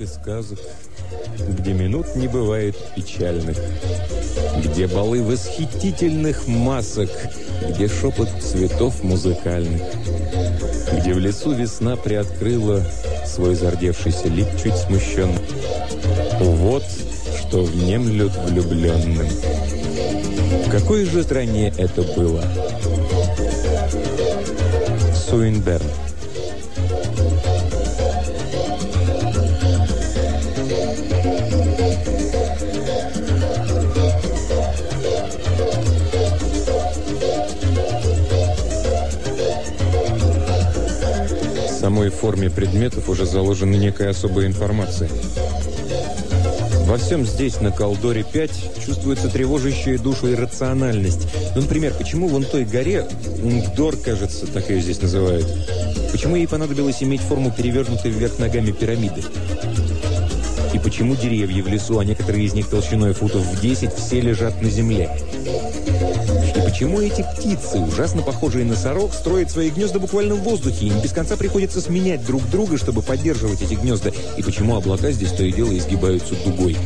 и сказок, где минут не бывает печальных, где балы восхитительных масок, где шепот цветов музыкальных, где в лесу весна приоткрыла свой зардевшийся лик чуть смущенно. Вот что внемлют влюбленным. В какой же стране это было? Суинберн. Форме предметов уже заложена некая особая информация. Во всем здесь, на Колдоре 5, чувствуется тревожащая душу иррациональность. Ну, например, почему вон той горе, Унгдор, кажется, так ее здесь называют, почему ей понадобилось иметь форму перевернутой вверх ногами пирамиды? И почему деревья в лесу, а некоторые из них толщиной футов в 10, все лежат на земле? Почему эти птицы, ужасно похожие на сорок, строят свои гнезда буквально в воздухе? Им без конца приходится сменять друг друга, чтобы поддерживать эти гнезда. И почему облака здесь то и дело изгибаются дугой?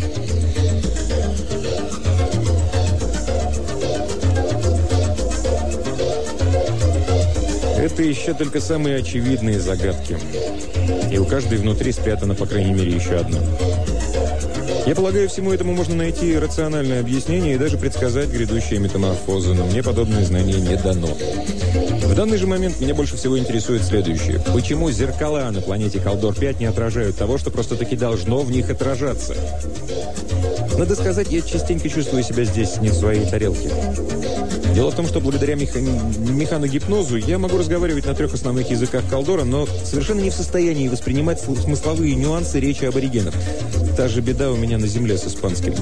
Это еще только самые очевидные загадки. И у каждой внутри спрятано, по крайней мере, еще одна. Я полагаю, всему этому можно найти рациональное объяснение и даже предсказать грядущие метаморфозы, но мне подобное знание не дано. В данный же момент меня больше всего интересует следующее. Почему зеркала на планете Калдор-5 не отражают того, что просто-таки должно в них отражаться? Надо сказать, я частенько чувствую себя здесь не в своей тарелке. Дело в том, что благодаря меха... механогипнозу я могу разговаривать на трех основных языках Калдора, но совершенно не в состоянии воспринимать смысловые нюансы речи аборигенов. Та же беда у меня на земле с испанским.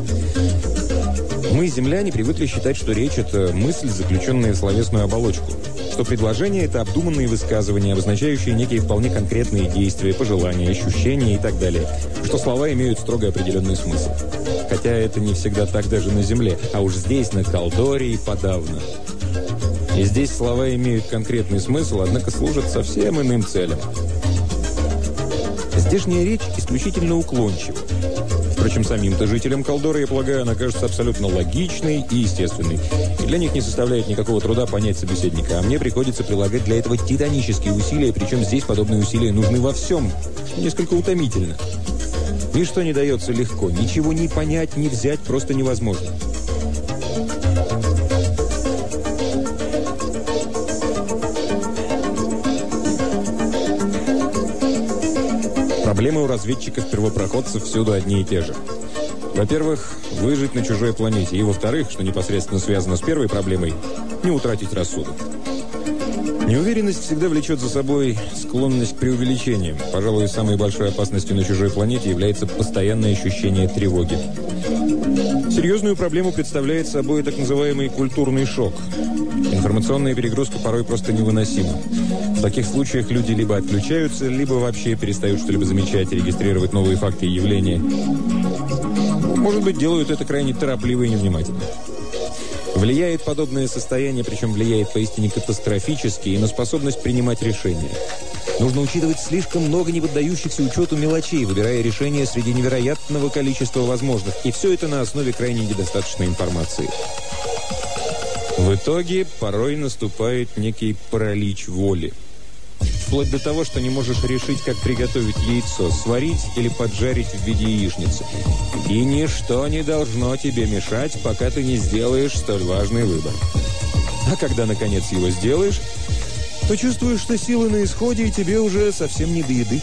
Мы, земляне, привыкли считать, что речь – это мысль, заключенная в словесную оболочку. Что предложение – это обдуманные высказывания, обозначающие некие вполне конкретные действия, пожелания, ощущения и так далее. Что слова имеют строго определенный смысл. Хотя это не всегда так даже на земле, а уж здесь, на Колдоре и подавно. И здесь слова имеют конкретный смысл, однако служат совсем иным целям. Здешняя речь исключительно уклончива. Впрочем, самим-то жителям Колдора, я полагаю, она кажется абсолютно логичной и естественной. И для них не составляет никакого труда понять собеседника. А мне приходится прилагать для этого титанические усилия, причем здесь подобные усилия нужны во всем. Несколько утомительно. Ничто не дается легко. Ничего не понять, не взять просто невозможно. Проблемы у разведчиков-первопроходцев всюду одни и те же. Во-первых, выжить на чужой планете. И во-вторых, что непосредственно связано с первой проблемой, не утратить рассудок. Неуверенность всегда влечет за собой склонность к преувеличениям. Пожалуй, самой большой опасностью на чужой планете является постоянное ощущение тревоги. Серьезную проблему представляет собой так называемый культурный шок. Информационная перегрузка порой просто невыносима. В таких случаях люди либо отключаются, либо вообще перестают что-либо замечать и регистрировать новые факты и явления. Может быть, делают это крайне торопливо и невнимательно. Влияет подобное состояние, причем влияет поистине катастрофически и на способность принимать решения. Нужно учитывать слишком много не поддающихся учету мелочей, выбирая решения среди невероятного количества возможных. И все это на основе крайне недостаточной информации. В итоге порой наступает некий паралич воли. Вплоть до того, что не можешь решить, как приготовить яйцо, сварить или поджарить в виде яичницы. И ничто не должно тебе мешать, пока ты не сделаешь столь важный выбор. А когда, наконец, его сделаешь, то чувствуешь, что силы на исходе, и тебе уже совсем не до еды.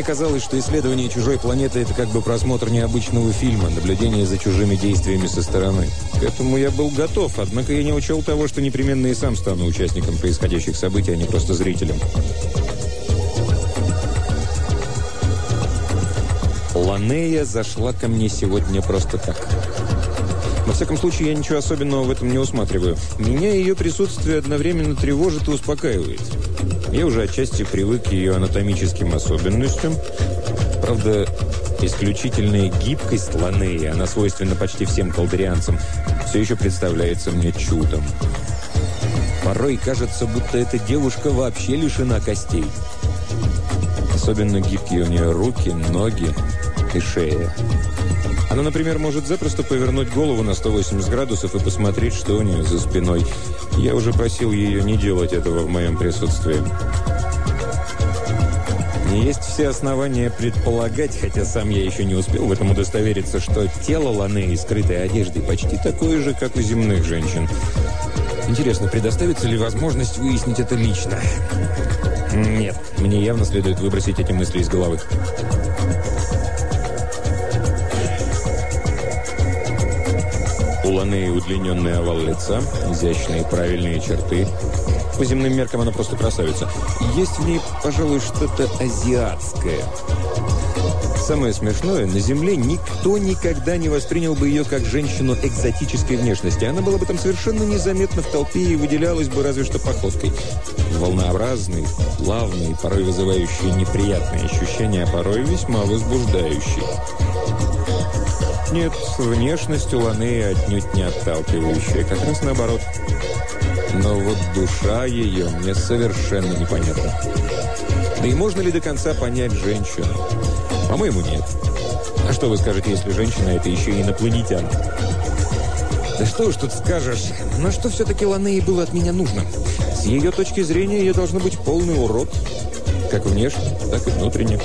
Мне казалось, что исследование чужой планеты – это как бы просмотр необычного фильма, наблюдение за чужими действиями со стороны. К этому я был готов, однако я не учел того, что непременно и сам стану участником происходящих событий, а не просто зрителем. Ланея зашла ко мне сегодня просто так. Во всяком случае, я ничего особенного в этом не усматриваю. Меня ее присутствие одновременно тревожит и успокаивает. Я уже отчасти привык к ее анатомическим особенностям. Правда, исключительная гибкость Ланеи, она свойственна почти всем колдерианцам, все еще представляется мне чудом. Порой кажется, будто эта девушка вообще лишена костей. Особенно гибкие у нее руки, ноги и шея. Она, например, может запросто повернуть голову на 180 градусов и посмотреть, что у нее за спиной. Я уже просил ее не делать этого в моем присутствии. И есть все основания предполагать, хотя сам я еще не успел в этом удостовериться, что тело Ланы, скрытой одеждой, почти такое же, как у земных женщин. Интересно, предоставится ли возможность выяснить это лично? Нет, мне явно следует выбросить эти мысли из головы. У Ланы удлиненный овал лица, изящные правильные черты. По земным меркам она просто красавица. Есть в ней, пожалуй, что-то азиатское. Самое смешное, на Земле никто никогда не воспринял бы ее как женщину экзотической внешности. Она была бы там совершенно незаметна в толпе и выделялась бы разве что походкой. Волнообразный, плавный, порой вызывающий неприятные ощущения, а порой весьма возбуждающий. Нет, внешность у Ланы отнюдь не отталкивающая, как раз наоборот. Но вот душа ее мне совершенно непонятна. Да и можно ли до конца понять женщину? По-моему, нет. А что вы скажете, если женщина – это еще и инопланетянка? Да что уж тут скажешь. Но что все-таки Ланеи было от меня нужно? С ее точки зрения я должна быть полный урод. Как внешне, так и внутренне.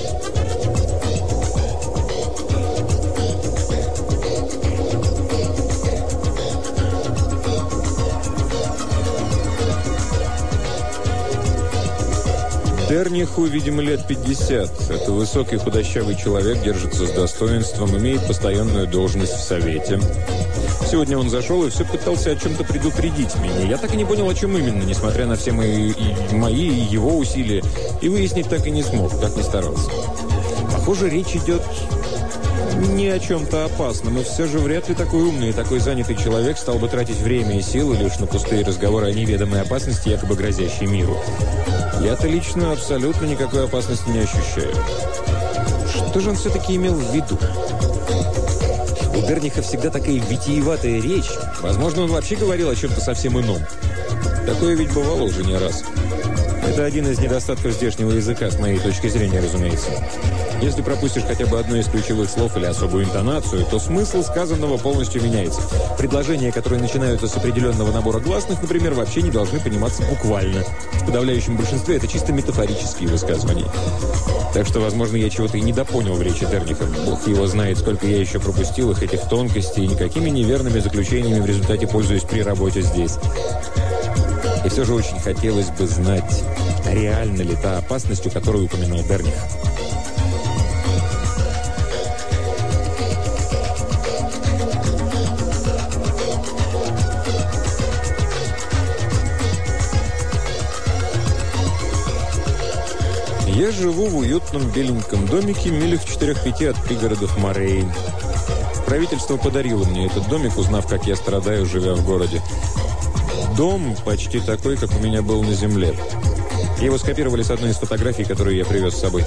Терниху, видимо, лет 50. Это высокий худощавый человек, держится с достоинством, имеет постоянную должность в Совете. Сегодня он зашел и все пытался о чем-то предупредить меня. Я так и не понял, о чем именно, несмотря на все мои и, мои и его усилия. И выяснить так и не смог, как не старался. Похоже, речь идет не о чем-то опасном, и все же вряд ли такой умный и такой занятый человек стал бы тратить время и силы лишь на пустые разговоры о неведомой опасности, якобы грозящей миру. Я-то лично абсолютно никакой опасности не ощущаю. Что же он все-таки имел в виду? У Берниха всегда такая витиеватая речь. Возможно, он вообще говорил о чем-то совсем ином. Такое ведь бывало уже не раз. Это один из недостатков здешнего языка, с моей точки зрения, разумеется. Если пропустишь хотя бы одно из ключевых слов или особую интонацию, то смысл сказанного полностью меняется. Предложения, которые начинаются с определенного набора гласных, например, вообще не должны пониматься буквально. В подавляющем большинстве это чисто метафорические высказывания. Так что, возможно, я чего-то и недопонял в речи Терниха. Бог его знает, сколько я еще пропустил их, этих тонкостей, и никакими неверными заключениями в результате пользуюсь при работе здесь. И все же очень хотелось бы знать, реально ли та опасность, о которой упомянул Берних. Я живу в уютном беленьком домике милях в четырех-пяти от пригородов Морей. Правительство подарило мне этот домик, узнав, как я страдаю, живя в городе. Дом почти такой, как у меня был на земле. Его скопировали с одной из фотографий, которую я привез с собой.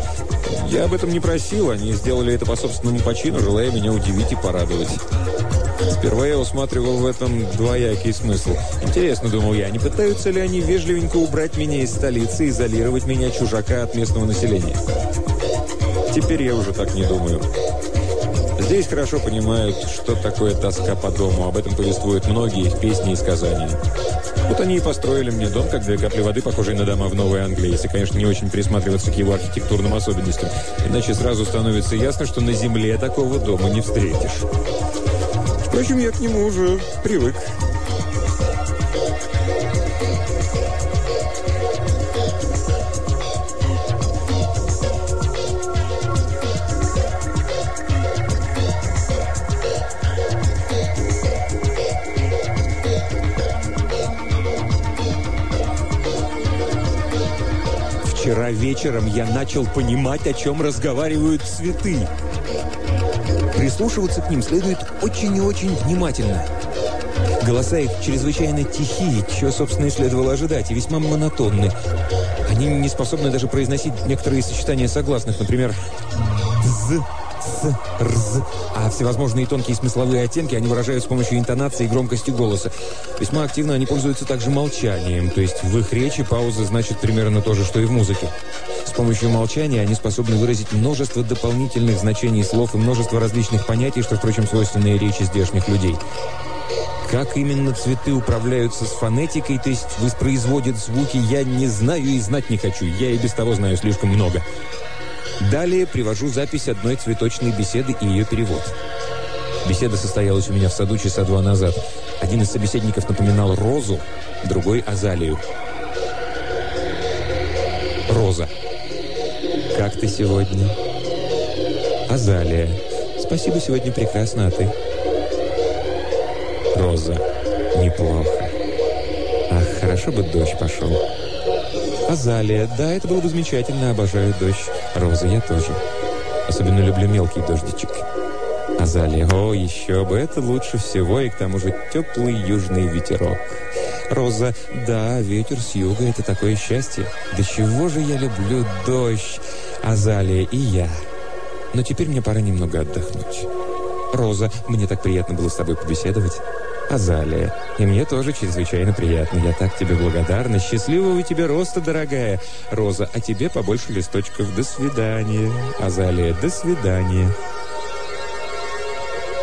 Я об этом не просил, они сделали это по собственному почину, желая меня удивить и порадовать. Сперва я усматривал в этом двоякий смысл. Интересно, думал я, не пытаются ли они вежливенько убрать меня из столицы и изолировать меня, чужака, от местного населения? Теперь я уже так не думаю. Здесь хорошо понимают, что такое тоска по дому. Об этом повествуют многие их песни и сказания. Вот они и построили мне дом, как две капли воды, похожие на дома в Новой Англии, если, конечно, не очень присматриваться к его архитектурным особенностям. Иначе сразу становится ясно, что на земле такого дома не встретишь. Впрочем, я к нему уже привык. Вчера вечером я начал понимать, о чем разговаривают цветы. Прислушиваться к ним следует очень и очень внимательно. Голоса их чрезвычайно тихие, чего, собственно, и следовало ожидать, и весьма монотонны. Они не способны даже произносить некоторые сочетания согласных, например, «з», «ц», «рз». А всевозможные тонкие смысловые оттенки они выражают с помощью интонации и громкости голоса. Весьма активно они пользуются также молчанием, то есть в их речи пауза значит примерно то же, что и в музыке. С помощью молчания они способны выразить множество дополнительных значений слов и множество различных понятий, что, впрочем, свойственные речи здешних людей. Как именно цветы управляются с фонетикой, то есть воспроизводят звуки, я не знаю и знать не хочу. Я и без того знаю слишком много. Далее привожу запись одной цветочной беседы и ее перевод. Беседа состоялась у меня в саду часа два назад. Один из собеседников напоминал розу, другой – азалию. Роза. «Как ты сегодня?» «Азалия. Спасибо, сегодня прекрасно, а ты?» Роза. «Неплохо. Ах, хорошо бы дождь пошел». Азалия. Да, это было бы замечательно. Обожаю дождь. Роза, я тоже. Особенно люблю мелкий дождичек. Азалия. О, еще бы. Это лучше всего. И к тому же теплый южный ветерок. Роза. Да, ветер с юга. Это такое счастье. Да чего же я люблю дождь. Азалия и я. Но теперь мне пора немного отдохнуть. Роза. Мне так приятно было с тобой побеседовать. Азалия. И мне тоже чрезвычайно приятно. Я так тебе благодарна. Счастливого тебе роста, дорогая. Роза, а тебе побольше листочков. До свидания. Азалия, до свидания.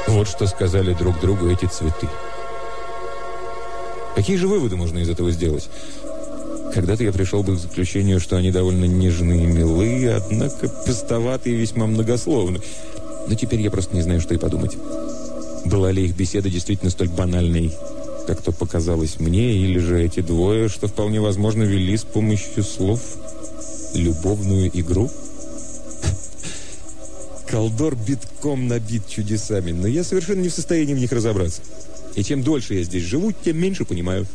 Вот что сказали друг другу эти цветы. Какие же выводы можно из этого сделать? Когда-то я пришел бы к заключению, что они довольно нежны и милы, однако пустоваты и весьма многословны. Но теперь я просто не знаю, что и подумать. Была ли их беседа действительно столь банальной, как то показалось мне, или же эти двое, что вполне возможно, вели с помощью слов любовную игру? Колдор битком набит чудесами, но я совершенно не в состоянии в них разобраться. И чем дольше я здесь живу, тем меньше понимаю.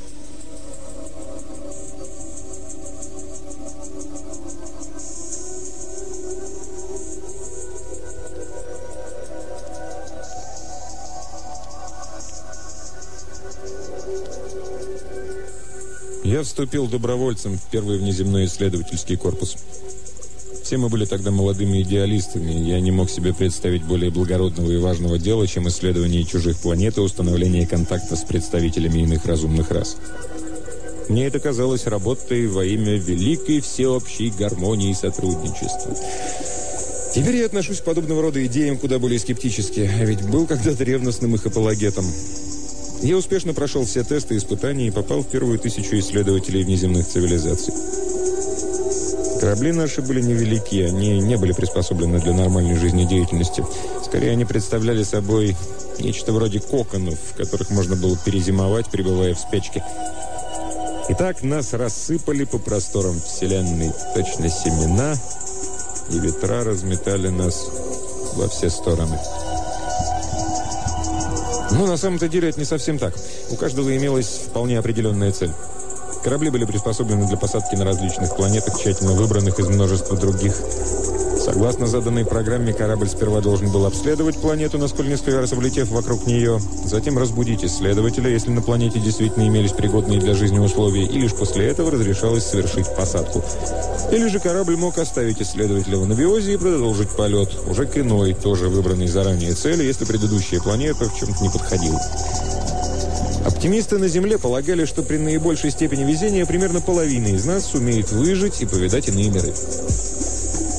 Я вступил добровольцем в первый внеземной исследовательский корпус. Все мы были тогда молодыми идеалистами, я не мог себе представить более благородного и важного дела, чем исследование чужих планет и установление контакта с представителями иных разумных рас. Мне это казалось работой во имя великой всеобщей гармонии и сотрудничества. Теперь я отношусь к подобного рода идеям куда более скептически, а ведь был когда-то ревностным их апологетом. Я успешно прошел все тесты и испытания и попал в первую тысячу исследователей внеземных цивилизаций. Корабли наши были невелики, они не были приспособлены для нормальной жизнедеятельности. Скорее, они представляли собой нечто вроде коконов, в которых можно было перезимовать, пребывая в спячке. Итак, нас рассыпали по просторам Вселенной точно семена, и ветра разметали нас во все стороны. Но на самом-то деле это не совсем так. У каждого имелась вполне определенная цель. Корабли были приспособлены для посадки на различных планетах, тщательно выбранных из множества других. Согласно заданной программе, корабль сперва должен был обследовать планету, насколько несколько раз облетев вокруг нее, затем разбудить исследователя, если на планете действительно имелись пригодные для жизни условия, и лишь после этого разрешалось совершить посадку. Или же корабль мог оставить исследователя в анабиозе и продолжить полет, уже к иной, тоже выбранной заранее цели, если предыдущая планета в чем-то не подходила. Оптимисты на Земле полагали, что при наибольшей степени везения примерно половина из нас сумеет выжить и повидать иные миры.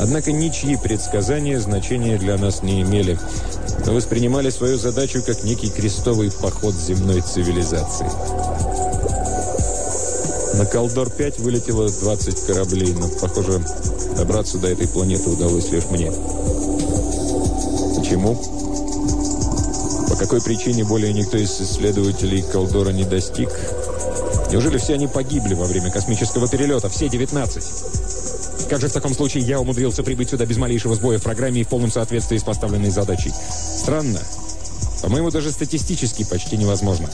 Однако ничьи предсказания значения для нас не имели. Мы воспринимали свою задачу как некий крестовый поход земной цивилизации. На Колдор-5 вылетело 20 кораблей, но, похоже, добраться до этой планеты удалось лишь мне. Почему? По какой причине более никто из исследователей Колдора не достиг? Неужели все они погибли во время космического перелета? Все 19? Как же в таком случае я умудрился прибыть сюда без малейшего сбоя в программе и в полном соответствии с поставленной задачей? Странно. По-моему, даже статистически почти невозможно.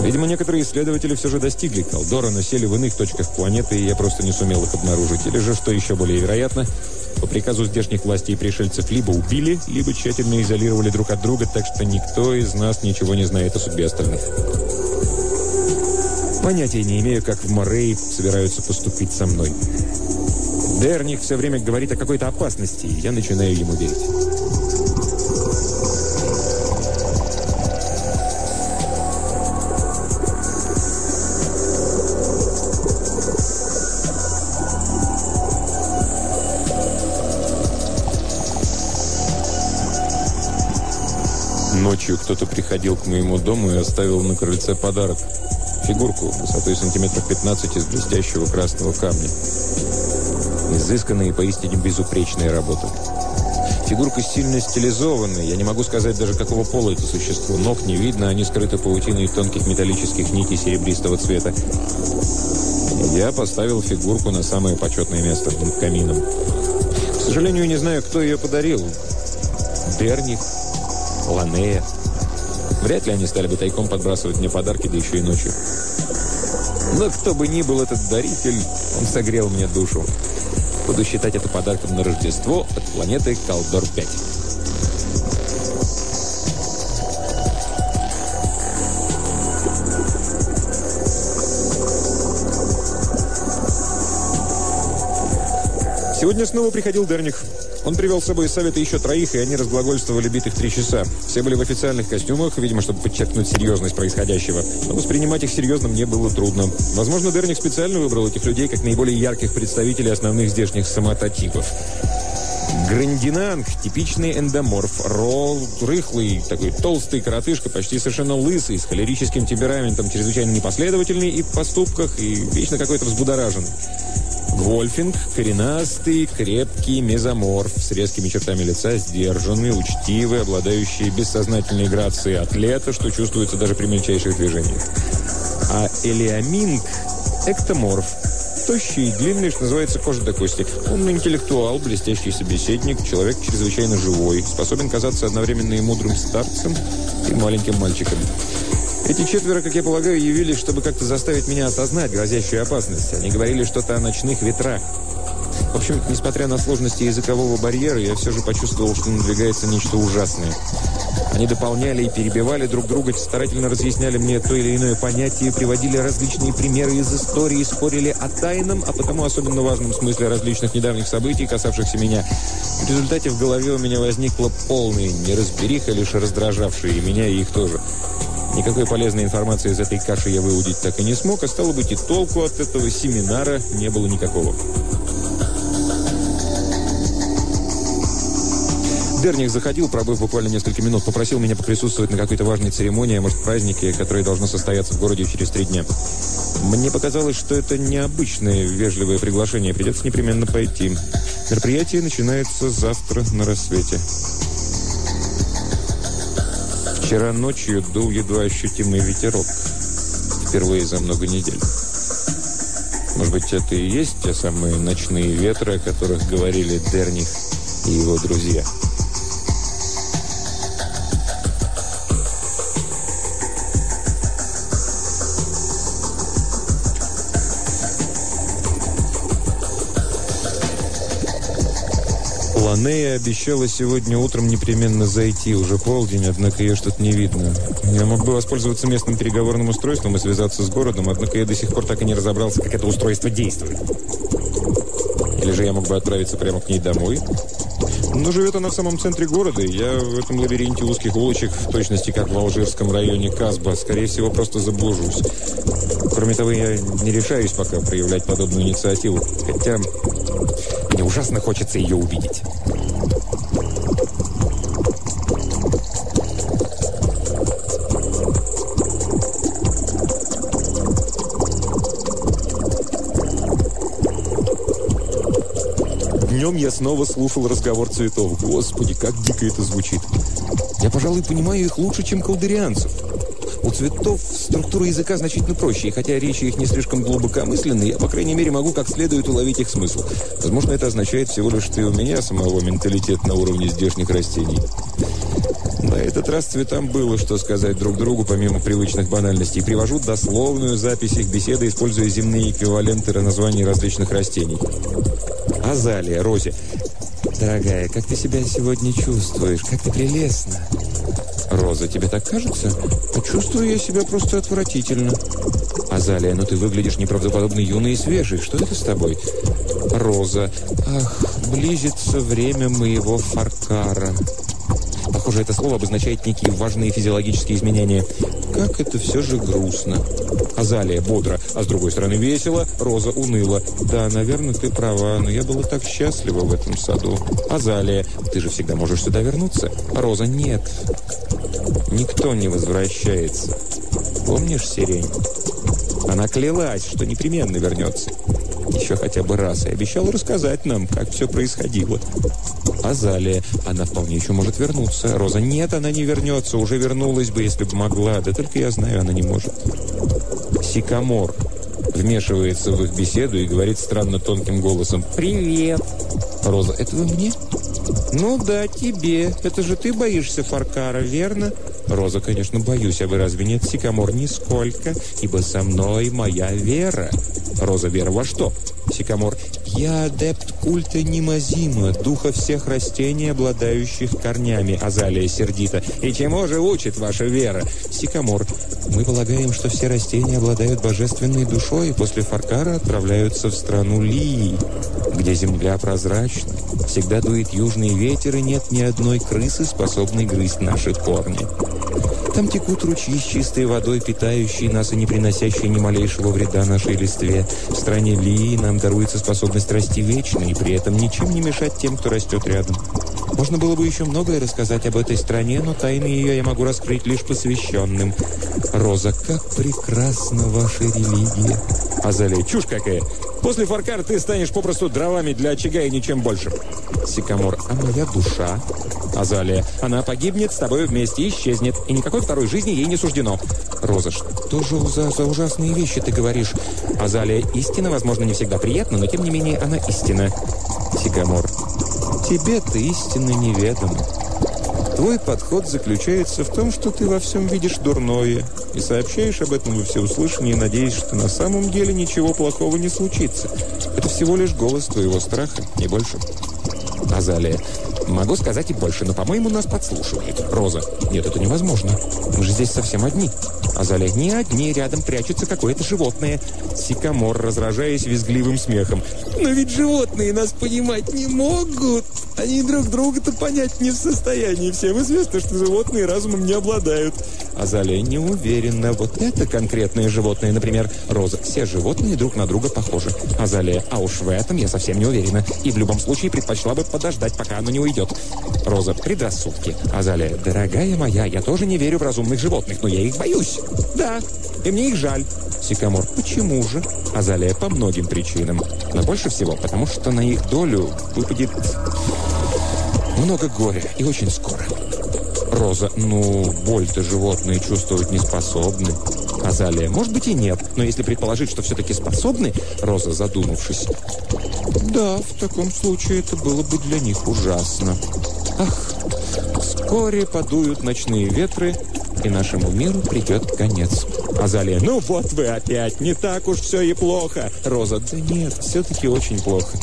Видимо, некоторые исследователи все же достигли Калдора, но сели в иных точках планеты, и я просто не сумел их обнаружить. Или же, что еще более вероятно, по приказу здешних властей пришельцев либо убили, либо тщательно изолировали друг от друга, так что никто из нас ничего не знает о судьбе остальных. Понятия не имею, как в Морей собираются поступить со мной. Дерних все время говорит о какой-то опасности, и я начинаю ему верить. Ночью кто-то приходил к моему дому и оставил на крыльце подарок. Фигурку высотой сантиметров 15 из блестящего красного камня. Изысканная и поистине безупречная работа. Фигурка сильно стилизованная. Я не могу сказать даже, какого пола это существо. Ног не видно, они скрыты паутиной тонких металлических нитей серебристого цвета. Я поставил фигурку на самое почетное место над камином. К сожалению, не знаю, кто ее подарил. Берних, Ланея. Вряд ли они стали бы тайком подбрасывать мне подарки, да еще и ночью. Но кто бы ни был этот даритель, он согрел мне душу. Буду считать это подарком на Рождество от планеты Калдор-5. Сегодня снова приходил Дерних. Он привел с собой из совета еще троих, и они разглагольствовали битых три часа. Все были в официальных костюмах, видимо, чтобы подчеркнуть серьезность происходящего. Но воспринимать их серьезно мне было трудно. Возможно, Дерник специально выбрал этих людей как наиболее ярких представителей основных здешних самототипов. Грандинанг – типичный эндоморф. Ролл – рыхлый, такой толстый коротышка, почти совершенно лысый, с холерическим темпераментом, чрезвычайно непоследовательный и в поступках, и вечно какой-то взбудораженный. Вольфинг – коренастый, крепкий мезоморф с резкими чертами лица, сдержанный, учтивый, обладающий бессознательной грацией атлета, что чувствуется даже при мельчайших движениях. А Элиаминг – эктоморф – тощий и длинный, что называется, кожа до кости. Он интеллектуал, блестящий собеседник, человек чрезвычайно живой, способен казаться одновременно и мудрым старцем, и маленьким мальчиком. Эти четверо, как я полагаю, явились, чтобы как-то заставить меня осознать грозящую опасность. Они говорили что-то о ночных ветрах. В общем, несмотря на сложности языкового барьера, я все же почувствовал, что надвигается нечто ужасное. Они дополняли и перебивали друг друга, старательно разъясняли мне то или иное понятие, приводили различные примеры из истории, спорили о тайном, а потому особенно важном смысле различных недавних событий, касавшихся меня. В результате в голове у меня возникла полная неразбериха, лишь раздражавшая и меня, и их тоже. Никакой полезной информации из этой каши я выудить так и не смог, а стало быть и толку от этого семинара не было никакого. Дерних заходил, пробыв буквально несколько минут, попросил меня поприсутствовать на какой-то важной церемонии, а может празднике, которое должно состояться в городе через три дня. Мне показалось, что это необычное вежливое приглашение, придется непременно пойти. Мероприятие начинается завтра на рассвете. Вчера ночью дул едва ощутимый ветерок. Впервые за много недель. Может быть, это и есть те самые ночные ветры, о которых говорили Дерних и его друзья. Ланея обещала сегодня утром непременно зайти. Уже полдень, однако ее что-то не видно. Я мог бы воспользоваться местным переговорным устройством и связаться с городом, однако я до сих пор так и не разобрался, как это устройство действует. Или же я мог бы отправиться прямо к ней домой. Но живет она в самом центре города, я в этом лабиринте узких улочек, в точности как в алжирском районе Казба, скорее всего, просто заблужусь. Кроме того, я не решаюсь пока проявлять подобную инициативу, хотя мне ужасно хочется ее увидеть. Днем я снова слушал разговор цветов. Господи, как дико это звучит. Я, пожалуй, понимаю их лучше, чем колдерианцев. У цветов структура языка значительно проще, и хотя речи их не слишком глубокомысленны, я, по крайней мере, могу как следует уловить их смысл. Возможно, это означает всего лишь, что и у меня самого менталитет на уровне здешних растений. На этот раз цветам было что сказать друг другу, помимо привычных банальностей. Привожу дословную запись их беседы, используя земные эквиваленты названий различных растений. Азалия, розе. Дорогая, как ты себя сегодня чувствуешь? Как ты прелестна. Роза, тебе так кажется? Чувствую я себя просто отвратительно. Азалия, ну ты выглядишь неправдоподобно юной и свежей. Что это с тобой? Роза. Ах, близится время моего фаркара. Похоже, это слово обозначает некие важные физиологические изменения. Как это все же грустно. Азалия бодро, а с другой стороны весело, Роза уныло. Да, наверное, ты права, но я была так счастлива в этом саду. Азалия, ты же всегда можешь сюда вернуться. Роза, нет. Никто не возвращается. Помнишь сирень? Она клялась, что непременно вернется. Еще хотя бы раз. И обещала рассказать нам, как все происходило. Азалия. Она вполне еще может вернуться. Роза. Нет, она не вернется. Уже вернулась бы, если бы могла. Да только я знаю, она не может. Сикамор вмешивается в их беседу и говорит странно тонким голосом «Привет!» Роза. «Это вы мне?» «Ну да, тебе. Это же ты боишься Фаркара, верно?» Роза, конечно, боюсь, а вы разве нет, Сикамор? Нисколько, ибо со мной моя вера. Роза, вера во что? Сикамор, я адепт культа Немазима, духа всех растений, обладающих корнями. Азалия сердито. И чему же учит ваша вера? Сикамор, мы полагаем, что все растения обладают божественной душой и после Фаркара отправляются в страну Лии, где земля прозрачна. Всегда дует южный ветер, и нет ни одной крысы, способной грызть наши корни. Там текут ручьи с чистой водой, питающие нас и не приносящие ни малейшего вреда нашей листве. В стране Лии нам даруется способность расти вечно и при этом ничем не мешать тем, кто растет рядом. Можно было бы еще многое рассказать об этой стране, но тайны ее я могу раскрыть лишь посвященным. Роза, как прекрасна ваша религия. Азалия, чушь какая. После Фаркара ты станешь попросту дровами для очага и ничем больше. Сикамор, а моя душа? Азалия, она погибнет с тобой вместе, исчезнет, и никакой второй жизни ей не суждено. Роза, что же за, за ужасные вещи ты говоришь? Азалия, истина, возможно, не всегда приятна, но тем не менее она истина. Сикамор, тебе-то истина неведома. Твой подход заключается в том, что ты во всем видишь дурное и сообщаешь об этом во всеуслышание, надеясь, что на самом деле ничего плохого не случится. Это всего лишь голос твоего страха, не больше. Азалия. Могу сказать и больше, но, по-моему, нас подслушивают. Роза. Нет, это невозможно. Мы же здесь совсем одни. Азалия. Не одни, рядом прячется какое-то животное. Сикамор, разражаясь визгливым смехом. Но ведь животные нас понимать не могут. Они друг друга-то понять не в состоянии. Всем известно, что животные разумом не обладают. Азалия не уверена. Вот это конкретное животное, например, Роза. Все животные друг на друга похожи. Азалия. А уж в этом я совсем не уверена. И в любом случае предпочла бы подождать, пока оно не уйдет. Роза. Предрассудки. Азалия. Дорогая моя, я тоже не верю в разумных животных, но я их боюсь. Да, и мне их жаль. Сикамор. Почему же? Азалия. По многим причинам. Но больше всего, потому что на их долю выпадет много горя и очень скоро. Роза, ну, боль-то животные чувствовать не способны. Азалия, может быть и нет, но если предположить, что все-таки способны, Роза, задумавшись. Да, в таком случае это было бы для них ужасно. Ах, вскоре подуют ночные ветры, и нашему миру придет конец. Азалия, ну вот вы опять, не так уж все и плохо. Роза, да нет, все-таки очень плохо.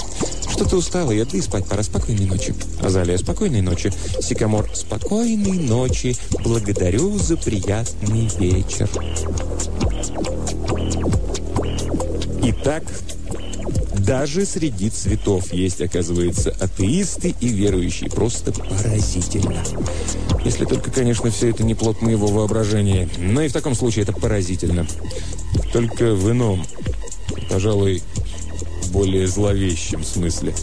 Что ты устала, да и спать пора. Спокойной ночи. Азалия, спокойной ночи. Сикамор, спокойной ночи. Благодарю за приятный вечер. Итак, даже среди цветов есть, оказывается, атеисты и верующие. Просто поразительно. Если только, конечно, все это не плод моего воображения. Но и в таком случае это поразительно. Только в ином, пожалуй, более зловещем смысле.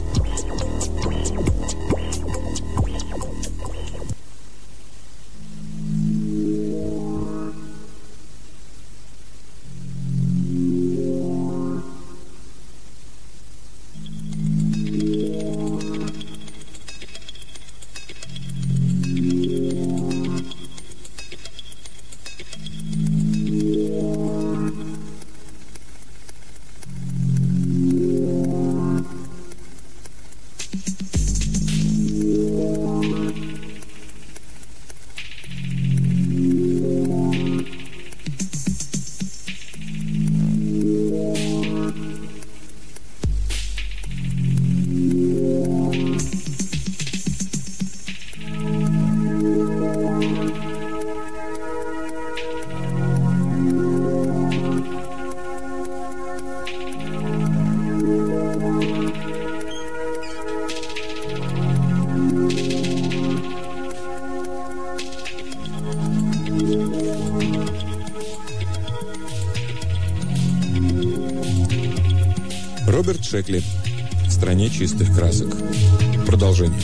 Продолжение.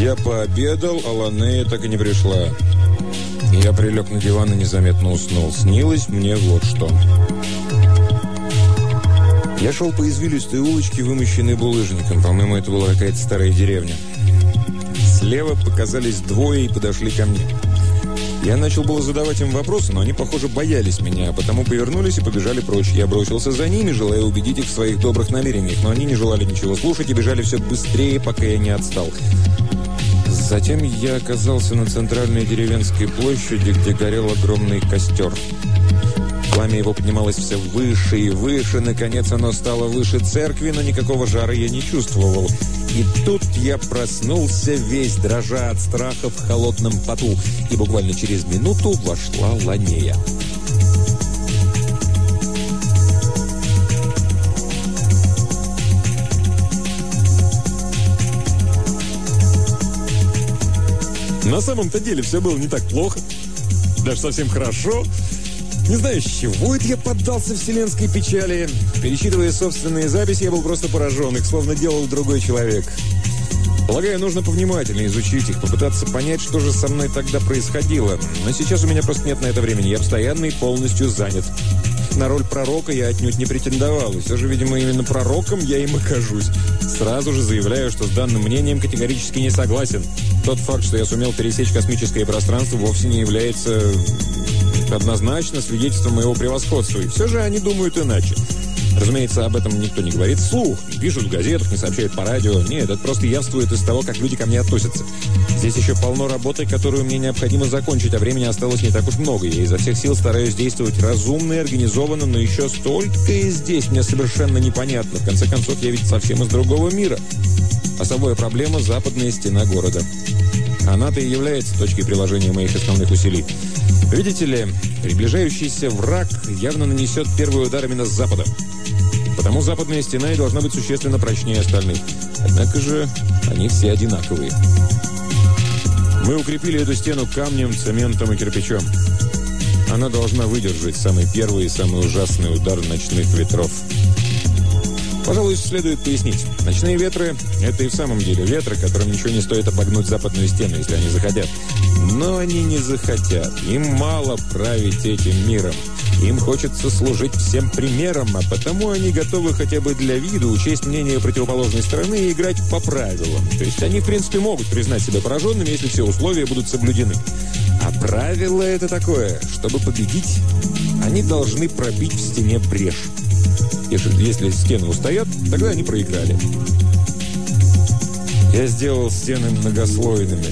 Я пообедал, а Ланея так и не пришла. Я прилег на диван и незаметно уснул. Снилось мне вот что. Я шел по извилистой улочке, вымощенной булыжником. По-моему, это была какая-то старая деревня. Слева показались двое и подошли ко мне. Я начал было задавать им вопросы, но они, похоже, боялись меня, а потому повернулись и побежали прочь. Я бросился за ними, желая убедить их в своих добрых намерениях, но они не желали ничего слушать и бежали все быстрее, пока я не отстал. Затем я оказался на центральной деревенской площади, где горел огромный костер. Пламя его поднималось все выше и выше. Наконец оно стало выше церкви, но никакого жара я не чувствовал. И тут я проснулся весь, дрожа от страха в холодном поту. И буквально через минуту вошла Ланея. На самом-то деле все было не так плохо. Даже совсем хорошо. Не знаю, с чего это я поддался вселенской печали. Перечитывая собственные записи, я был просто поражен. Их словно делал другой человек. Полагаю, нужно повнимательнее изучить их, попытаться понять, что же со мной тогда происходило. Но сейчас у меня просто нет на это времени. Я постоянно и полностью занят. На роль пророка я отнюдь не претендовал. И все же, видимо, именно пророком я им окажусь. Сразу же заявляю, что с данным мнением категорически не согласен. Тот факт, что я сумел пересечь космическое пространство, вовсе не является однозначно свидетельством моего превосходства. И все же они думают иначе. Разумеется, об этом никто не говорит вслух, не пишут в газетах, не сообщают по радио. Нет, это просто явствует из того, как люди ко мне относятся. Здесь еще полно работы, которую мне необходимо закончить, а времени осталось не так уж много. Я изо всех сил стараюсь действовать разумно и организованно, но еще столько и здесь мне совершенно непонятно. В конце концов, я ведь совсем из другого мира. Особая проблема – западная стена города. Она-то и является точкой приложения моих основных усилий. Видите ли, приближающийся враг явно нанесет первый удар именно с запада. Потому западная стена и должна быть существенно прочнее остальных. Однако же они все одинаковые. Мы укрепили эту стену камнем, цементом и кирпичом. Она должна выдержать самый первый и самый ужасный удар ночных ветров. Пожалуй, следует пояснить. Ночные ветры – это и в самом деле ветры, которым ничего не стоит обогнуть западную стену, если они захотят. Но они не захотят. Им мало править этим миром. Им хочется служить всем примером, а потому они готовы хотя бы для вида учесть мнение противоположной стороны и играть по правилам. То есть они, в принципе, могут признать себя пораженными, если все условия будут соблюдены. А правило это такое, чтобы победить, они должны пробить в стене брешь. Если, если стены устоят, тогда они проиграли. Я сделал стены многослойными.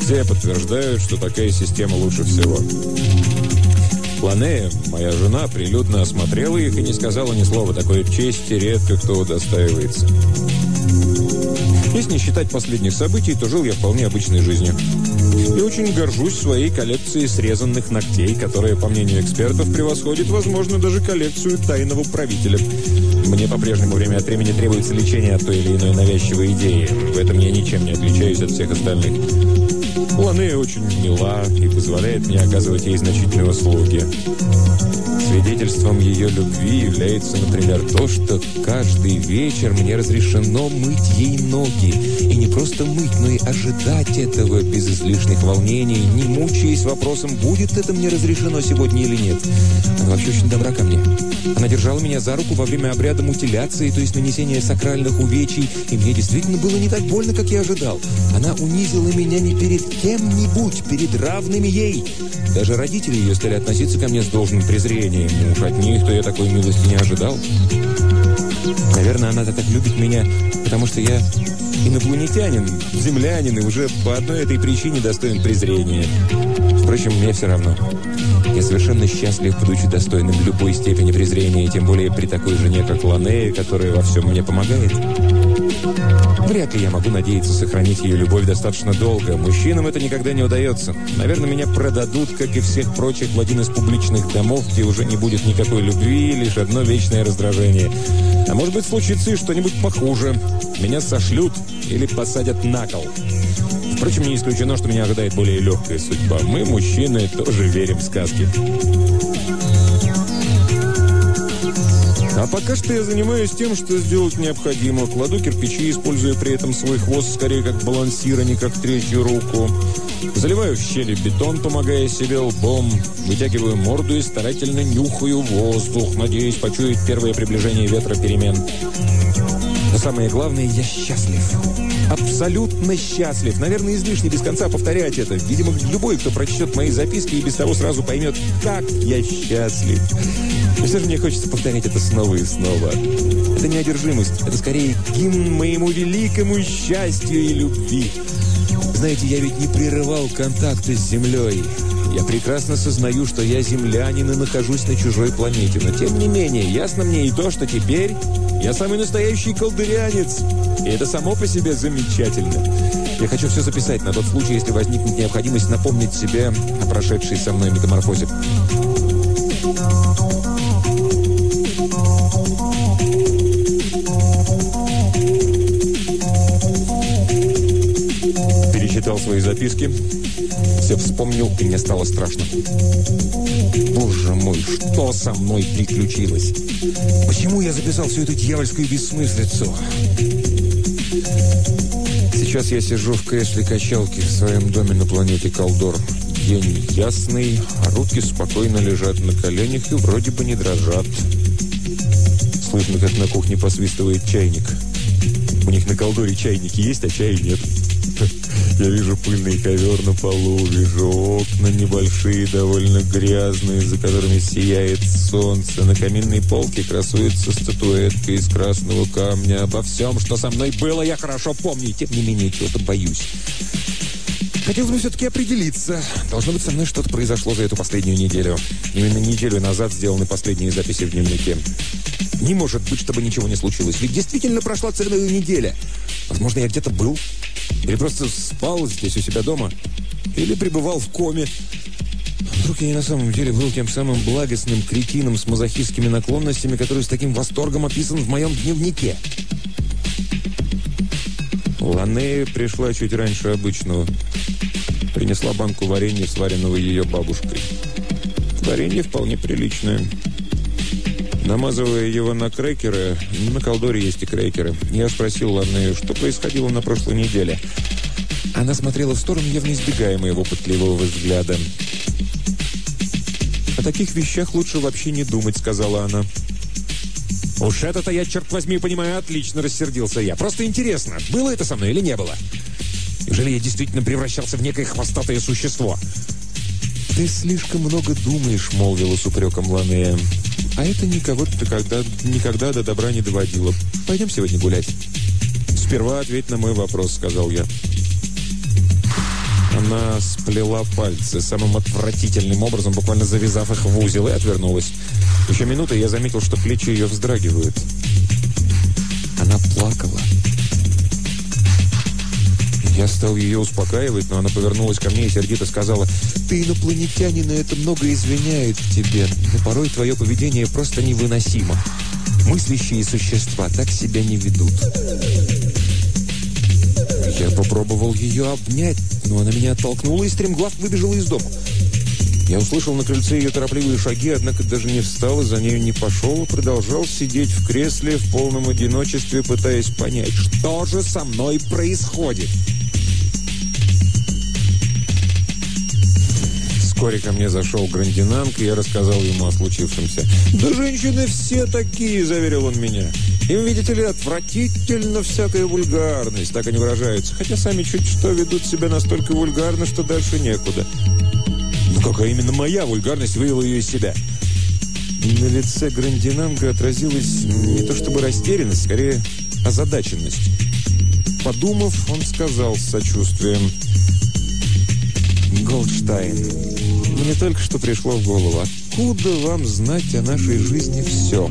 Все подтверждают, что такая система лучше всего. Ланея, моя жена, прилюдно осмотрела их и не сказала ни слова. Такой чести редко кто удостаивается. Если не считать последних событий, то жил я вполне обычной жизнью. И очень горжусь своей коллекцией срезанных ногтей, которая, по мнению экспертов, превосходит, возможно, даже коллекцию тайного правителя. Мне по-прежнему время от времени требуется лечение от той или иной навязчивой идеи. В этом я ничем не отличаюсь от всех остальных. Лане очень мила и позволяет мне оказывать ей значительные услуги. Свидетельством ее любви является, например, то, что каждый вечер мне разрешено мыть ей ноги. И не просто мыть, но и ожидать этого без излишних волнений, не мучаясь вопросом, будет это мне разрешено сегодня или нет. Она вообще очень добра ко мне. Она держала меня за руку во время обряда мутиляции, то есть нанесения сакральных увечий, и мне действительно было не так больно, как я ожидал. Она унизила меня не перед кем-нибудь, перед равными ей. Даже родители ее стали относиться ко мне с должным презрением. Уж от них-то я такой милости не ожидал. Наверное, она так любит меня, потому что я инопланетянин, землянин, и уже по одной этой причине достоин презрения. Впрочем, мне все равно. Я совершенно счастлив, будучи достойным любой степени презрения, тем более при такой жене, как Ланея, которая во всем мне помогает. Вряд ли я могу надеяться сохранить ее любовь достаточно долго. Мужчинам это никогда не удается. Наверное, меня продадут, как и всех прочих, в один из публичных домов, где уже не будет никакой любви, лишь одно вечное раздражение. А может быть, случится и что-нибудь похуже. Меня сошлют или посадят на кол. Впрочем, не исключено, что меня ожидает более легкая судьба. Мы, мужчины, тоже верим в сказки. А пока что я занимаюсь тем, что сделать необходимо. Кладу кирпичи, используя при этом свой хвост скорее как балансир, а не как третью руку. Заливаю в щели бетон, помогая себе лбом. Вытягиваю морду и старательно нюхаю воздух, надеясь почуять первое приближение ветра перемен. Но самое главное, я счастлив. Абсолютно счастлив. Наверное, излишне без конца повторять это. Видимо, любой, кто прочтет мои записки и без того сразу поймет, как я счастлив. И все же мне хочется повторять это снова и снова. Это не одержимость, это скорее гимн моему великому счастью и любви. Знаете, я ведь не прерывал контакты с землей. Я прекрасно сознаю, что я землянин и нахожусь на чужой планете. Но тем не менее, ясно мне и то, что теперь я самый настоящий колдырянец. И это само по себе замечательно. Я хочу все записать на тот случай, если возникнет необходимость напомнить себе о прошедшей со мной метаморфозе. Перечитал свои записки. Все вспомнил, и мне стало страшно. Боже мой, что со мной приключилось? Почему я записал всю эту дьявольскую бессмыслицу? Сейчас я сижу в кресле качалки в своем доме на планете Колдор. День ясный, а руки спокойно лежат на коленях и вроде бы не дрожат. Слышно, как на кухне посвистывает чайник. У них на Колдоре чайники есть, а чая нет. Я вижу пыльный ковер на полу, вижу окна небольшие, довольно грязные, за которыми сияет солнце. На каминной полке красуется статуэтка из красного камня. Обо всем, что со мной было, я хорошо помню, тем не менее чего-то боюсь. Хотелось бы все-таки определиться. Должно быть, со мной что-то произошло за эту последнюю неделю. Именно неделю назад сделаны последние записи в дневнике. Не может быть, чтобы ничего не случилось. Ведь действительно прошла целая неделя. Возможно, я где-то был. Или просто спал здесь у себя дома. Или пребывал в коме. Вдруг я и на самом деле был тем самым благостным кретином с мазохистскими наклонностями, который с таким восторгом описан в моем дневнике. Ланея пришла чуть раньше обычного. Принесла банку варенья, сваренного ее бабушкой. Варенье вполне приличное. Намазывая его на крекеры, на колдоре есть и крекеры, я спросил Ланнею, что происходило на прошлой неделе. Она смотрела в сторону, явно избегая моего пытливого взгляда. «О таких вещах лучше вообще не думать», — сказала она. «Уж это-то я, черт возьми, понимаю, отлично рассердился я. Просто интересно, было это со мной или не было? Неужели я действительно превращался в некое хвостатое существо?» «Ты слишком много думаешь», — молвила с упреком Ланея. А это никого ты когда, никогда до добра не доводило. Пойдем сегодня гулять. Сперва ответь на мой вопрос, сказал я. Она сплела пальцы самым отвратительным образом, буквально завязав их в узел, и отвернулась. Еще минуты я заметил, что плечи ее вздрагивают. Она плакала. Я стал ее успокаивать, но она повернулась ко мне и сердито сказала, «Ты инопланетянин, и это много извиняет в тебе, но порой твое поведение просто невыносимо. Мыслящие существа так себя не ведут». Я попробовал ее обнять, но она меня оттолкнула и стремглав выбежала из дома. Я услышал на крыльце ее торопливые шаги, однако даже не встал и за нею не пошел, и продолжал сидеть в кресле в полном одиночестве, пытаясь понять, что же со мной происходит. Вскоре ко мне зашел Грандинанг, и я рассказал ему о случившемся. «Да женщины все такие», — заверил он меня. «Им, видите ли, отвратительно всякая вульгарность, так они выражаются, хотя сами чуть что ведут себя настолько вульгарно, что дальше некуда». «Ну какая именно моя вульгарность вывела ее из себя?» На лице Грандинанга отразилась не то чтобы растерянность, скорее озадаченность. Подумав, он сказал с сочувствием, «Голдштайн, мне только что пришло в голову. Откуда вам знать о нашей жизни все?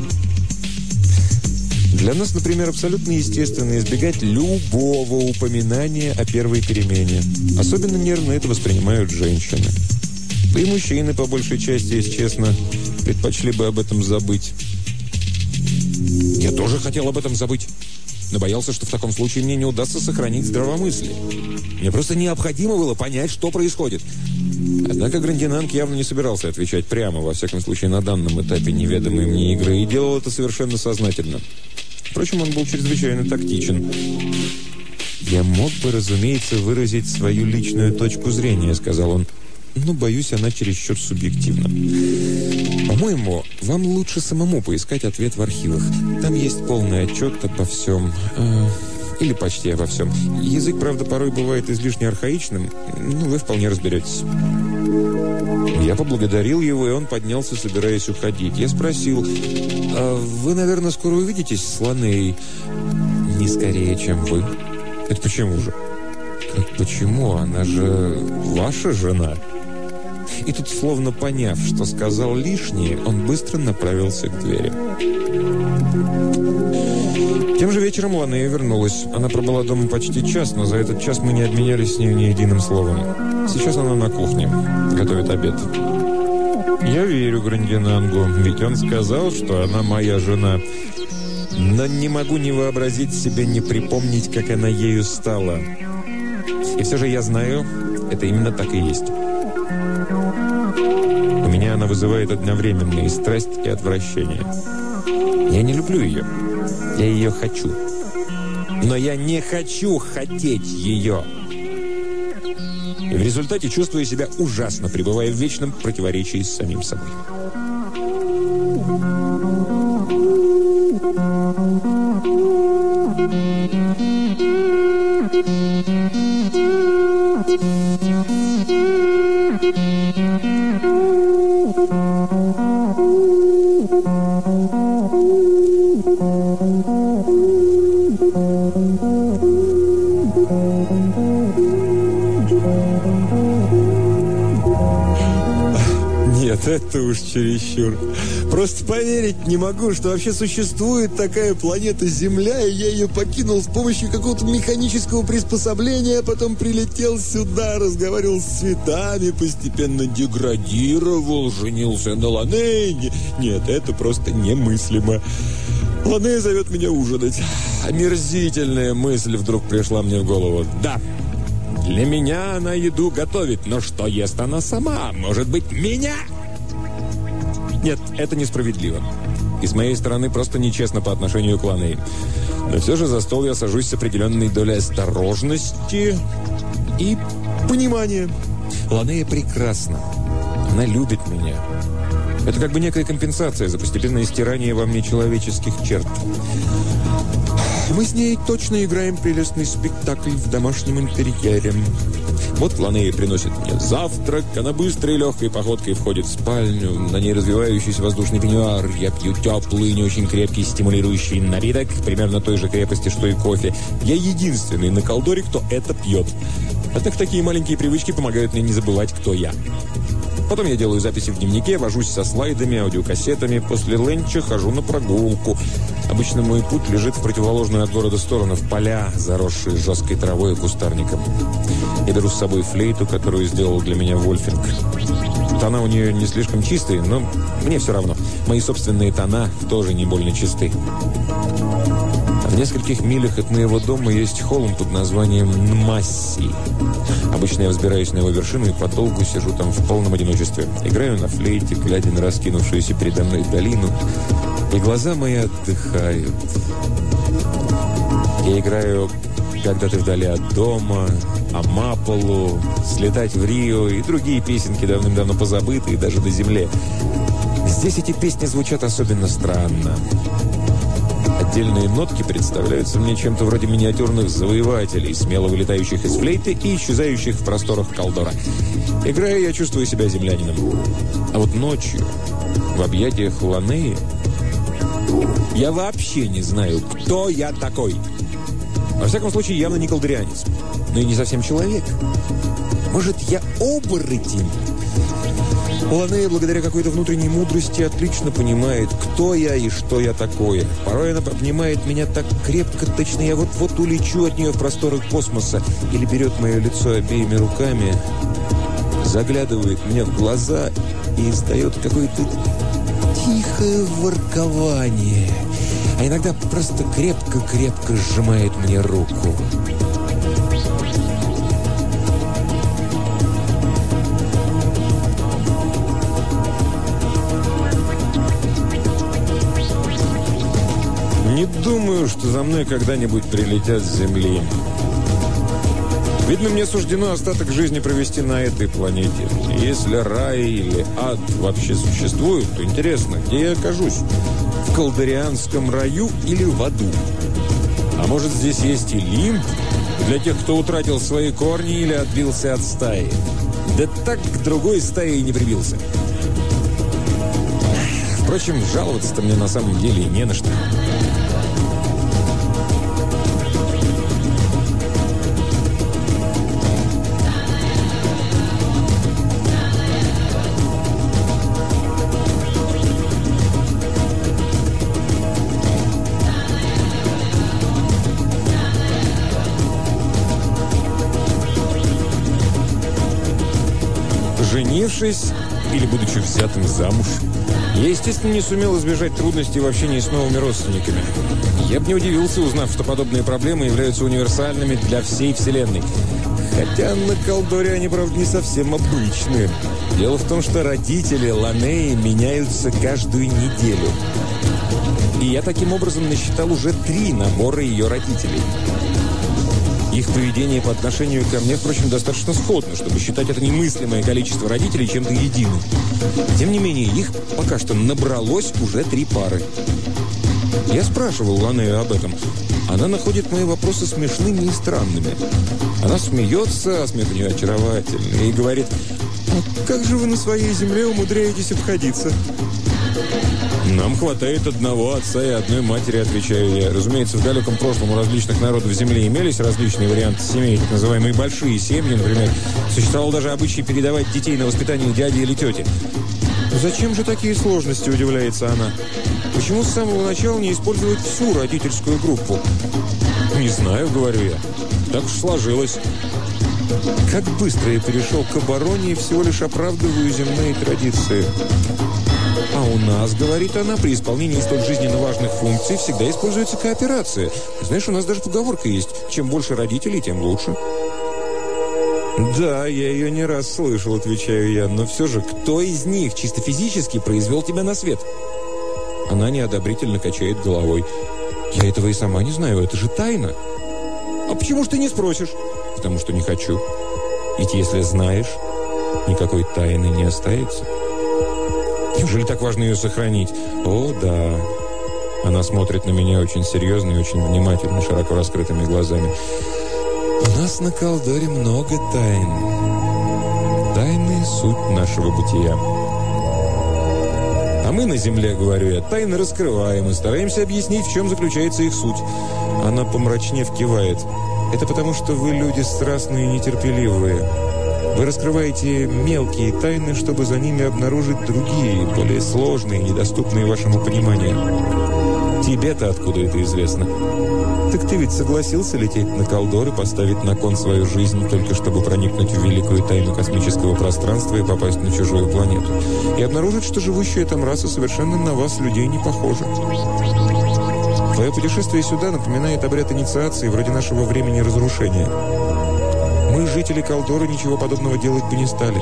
Для нас, например, абсолютно естественно избегать любого упоминания о первой перемене. Особенно нервно это воспринимают женщины. Да и мужчины, по большей части, если честно, предпочли бы об этом забыть. Я тоже хотел об этом забыть. Но боялся, что в таком случае мне не удастся сохранить здравомыслие. Мне просто необходимо было понять, что происходит. Однако Грандинанг явно не собирался отвечать прямо, во всяком случае, на данном этапе неведомой мне игры, и делал это совершенно сознательно. Впрочем, он был чрезвычайно тактичен. «Я мог бы, разумеется, выразить свою личную точку зрения», — сказал он но, боюсь, она чересчур субъективна. По-моему, вам лучше самому поискать ответ в архивах. Там есть полный отчет обо всем. Э, или почти обо всем. Язык, правда, порой бывает излишне архаичным, но вы вполне разберетесь. Я поблагодарил его, и он поднялся, собираясь уходить. Я спросил, а вы, наверное, скоро увидитесь с Ланей? Не скорее, чем вы. Это почему же? Как почему? Она же ваша жена. И тут, словно поняв, что сказал лишнее, он быстро направился к двери. Тем же вечером Ланея вернулась. Она пробыла дома почти час, но за этот час мы не обменялись с ней ни единым словом. Сейчас она на кухне, готовит обед. Я верю Грандинангу, ведь он сказал, что она моя жена. Но не могу ни вообразить себе, ни припомнить, как она ею стала. И все же я знаю, это именно так и есть она вызывает одновременно и страсть, и отвращение. Я не люблю ее. Я ее хочу. Но я не хочу хотеть ее. И в результате чувствую себя ужасно, пребывая в вечном противоречии с самим собой. Это уж чересчур. Просто поверить не могу, что вообще существует такая планета Земля, и я ее покинул с помощью какого-то механического приспособления, а потом прилетел сюда, разговаривал с цветами, постепенно деградировал, женился на Ланейне. Нет, это просто немыслимо. Ланей зовет меня ужинать. Омерзительная мысль вдруг пришла мне в голову. Да, для меня она еду готовит, но что ест она сама? Может быть, меня? Нет, это несправедливо. И с моей стороны просто нечестно по отношению к Ланей. Но все же за стол я сажусь с определенной долей осторожности и понимания. Ланея прекрасна. Она любит меня. Это как бы некая компенсация за постепенное стирание во мне человеческих черт. Мы с ней точно играем прелестный спектакль в домашнем интерьере. Вот Ланея приносит мне завтрак, она быстрой и легкой походкой входит в спальню, на ней развивающийся воздушный пеньюар, я пью теплый, не очень крепкий, стимулирующий напиток, примерно той же крепости, что и кофе. Я единственный на колдоре, кто это пьет. Однако такие маленькие привычки помогают мне не забывать, кто я. Потом я делаю записи в дневнике, вожусь со слайдами, аудиокассетами. После ленча хожу на прогулку. Обычно мой путь лежит в противоположную от города сторону, в поля, заросшие жесткой травой и кустарником. Я беру с собой флейту, которую сделал для меня Вольфинг. Тона у нее не слишком чистые, но мне все равно. Мои собственные тона тоже не больно чисты. В нескольких милях от моего дома есть холм под названием Нмасси. Обычно я взбираюсь на его вершину и подолгу сижу там в полном одиночестве. Играю на флейте, глядя на раскинувшуюся передо мной долину, и глаза мои отдыхают. Я играю «Когда ты вдали от дома», «Амаполу», «Слетать в Рио» и другие песенки, давным-давно позабытые, даже до земле. Здесь эти песни звучат особенно странно. Отдельные нотки представляются мне чем-то вроде миниатюрных завоевателей, смело вылетающих из флейты и исчезающих в просторах колдора. Играя, я чувствую себя землянином. А вот ночью, в объятиях Ланеи, я вообще не знаю, кто я такой. Во всяком случае, явно не колдырианец. Но и не совсем человек. Может, я оборотень? Ланея, благодаря какой-то внутренней мудрости, отлично понимает, кто я и что я такое. Порой она обнимает меня так крепко, точно я вот-вот улечу от нее в просторы космоса. Или берет мое лицо обеими руками, заглядывает мне в глаза и издает какое-то тихое воркование. А иногда просто крепко-крепко сжимает мне руку. Не думаю, что за мной когда-нибудь прилетят с Земли. Видно, мне суждено остаток жизни провести на этой планете. Если рай или ад вообще существуют, то интересно, где я окажусь? В Колдерианском раю или в аду? А может, здесь есть и лимб для тех, кто утратил свои корни или отбился от стаи? Да так к другой стае и не прибился. Впрочем, жаловаться-то мне на самом деле и не на что. Женившись или будучи взятым замуж, я, естественно, не сумел избежать трудностей в общении с новыми родственниками. Я бы не удивился, узнав, что подобные проблемы являются универсальными для всей Вселенной. Хотя на Колдоре они, правда, не совсем обычные. Дело в том, что родители Ланеи меняются каждую неделю. И я таким образом насчитал уже три набора ее родителей. Их поведение по отношению ко мне, впрочем, достаточно сходно, чтобы считать это немыслимое количество родителей чем-то единым. Тем не менее, их пока что набралось уже три пары. Я спрашивал Ланею об этом. Она находит мои вопросы смешными и странными. Она смеется, а смех у нее очаровательный, и говорит, «А как же вы на своей земле умудряетесь обходиться?» «Нам хватает одного отца и одной матери», отвечаю я. Разумеется, в далеком прошлом у различных народов Земли имелись различные варианты семей, так называемые большие семьи, например. Существовал даже обычай передавать детей на воспитание дяди или тети. «Зачем же такие сложности?» – удивляется она. «Почему с самого начала не использовать всю родительскую группу?» «Не знаю», – говорю я. «Так уж сложилось». Как быстро я перешел к обороне и всего лишь оправдываю земные традиции. А у нас, говорит она, при исполнении столь жизненно важных функций всегда используется кооперация. Знаешь, у нас даже поговорка есть. Чем больше родителей, тем лучше. «Да, я ее не раз слышал», — отвечаю я. «Но все же, кто из них чисто физически произвел тебя на свет?» Она неодобрительно качает головой. «Я этого и сама не знаю, это же тайна». «А почему ж ты не спросишь?» «Потому что не хочу. Ведь если знаешь, никакой тайны не остается». Неужели так важно ее сохранить? О, да. Она смотрит на меня очень серьезно и очень внимательно, широко раскрытыми глазами. У нас на Колдоре много тайн. Тайны – суть нашего бытия. А мы на Земле, говорю я, тайны раскрываем и стараемся объяснить, в чем заключается их суть. Она, помрачнев, кивает. Это потому, что вы люди страстные и нетерпеливые. Вы раскрываете мелкие тайны, чтобы за ними обнаружить другие, более сложные, недоступные вашему пониманию. Тебе-то откуда это известно? Так ты ведь согласился лететь на Колдор и поставить на кон свою жизнь, только чтобы проникнуть в великую тайну космического пространства и попасть на чужую планету. И обнаружить, что живущая там раса совершенно на вас, людей, не похожа. Твое путешествие сюда напоминает обряд инициации, вроде нашего времени разрушения. Мы, жители Калдора, ничего подобного делать бы не стали.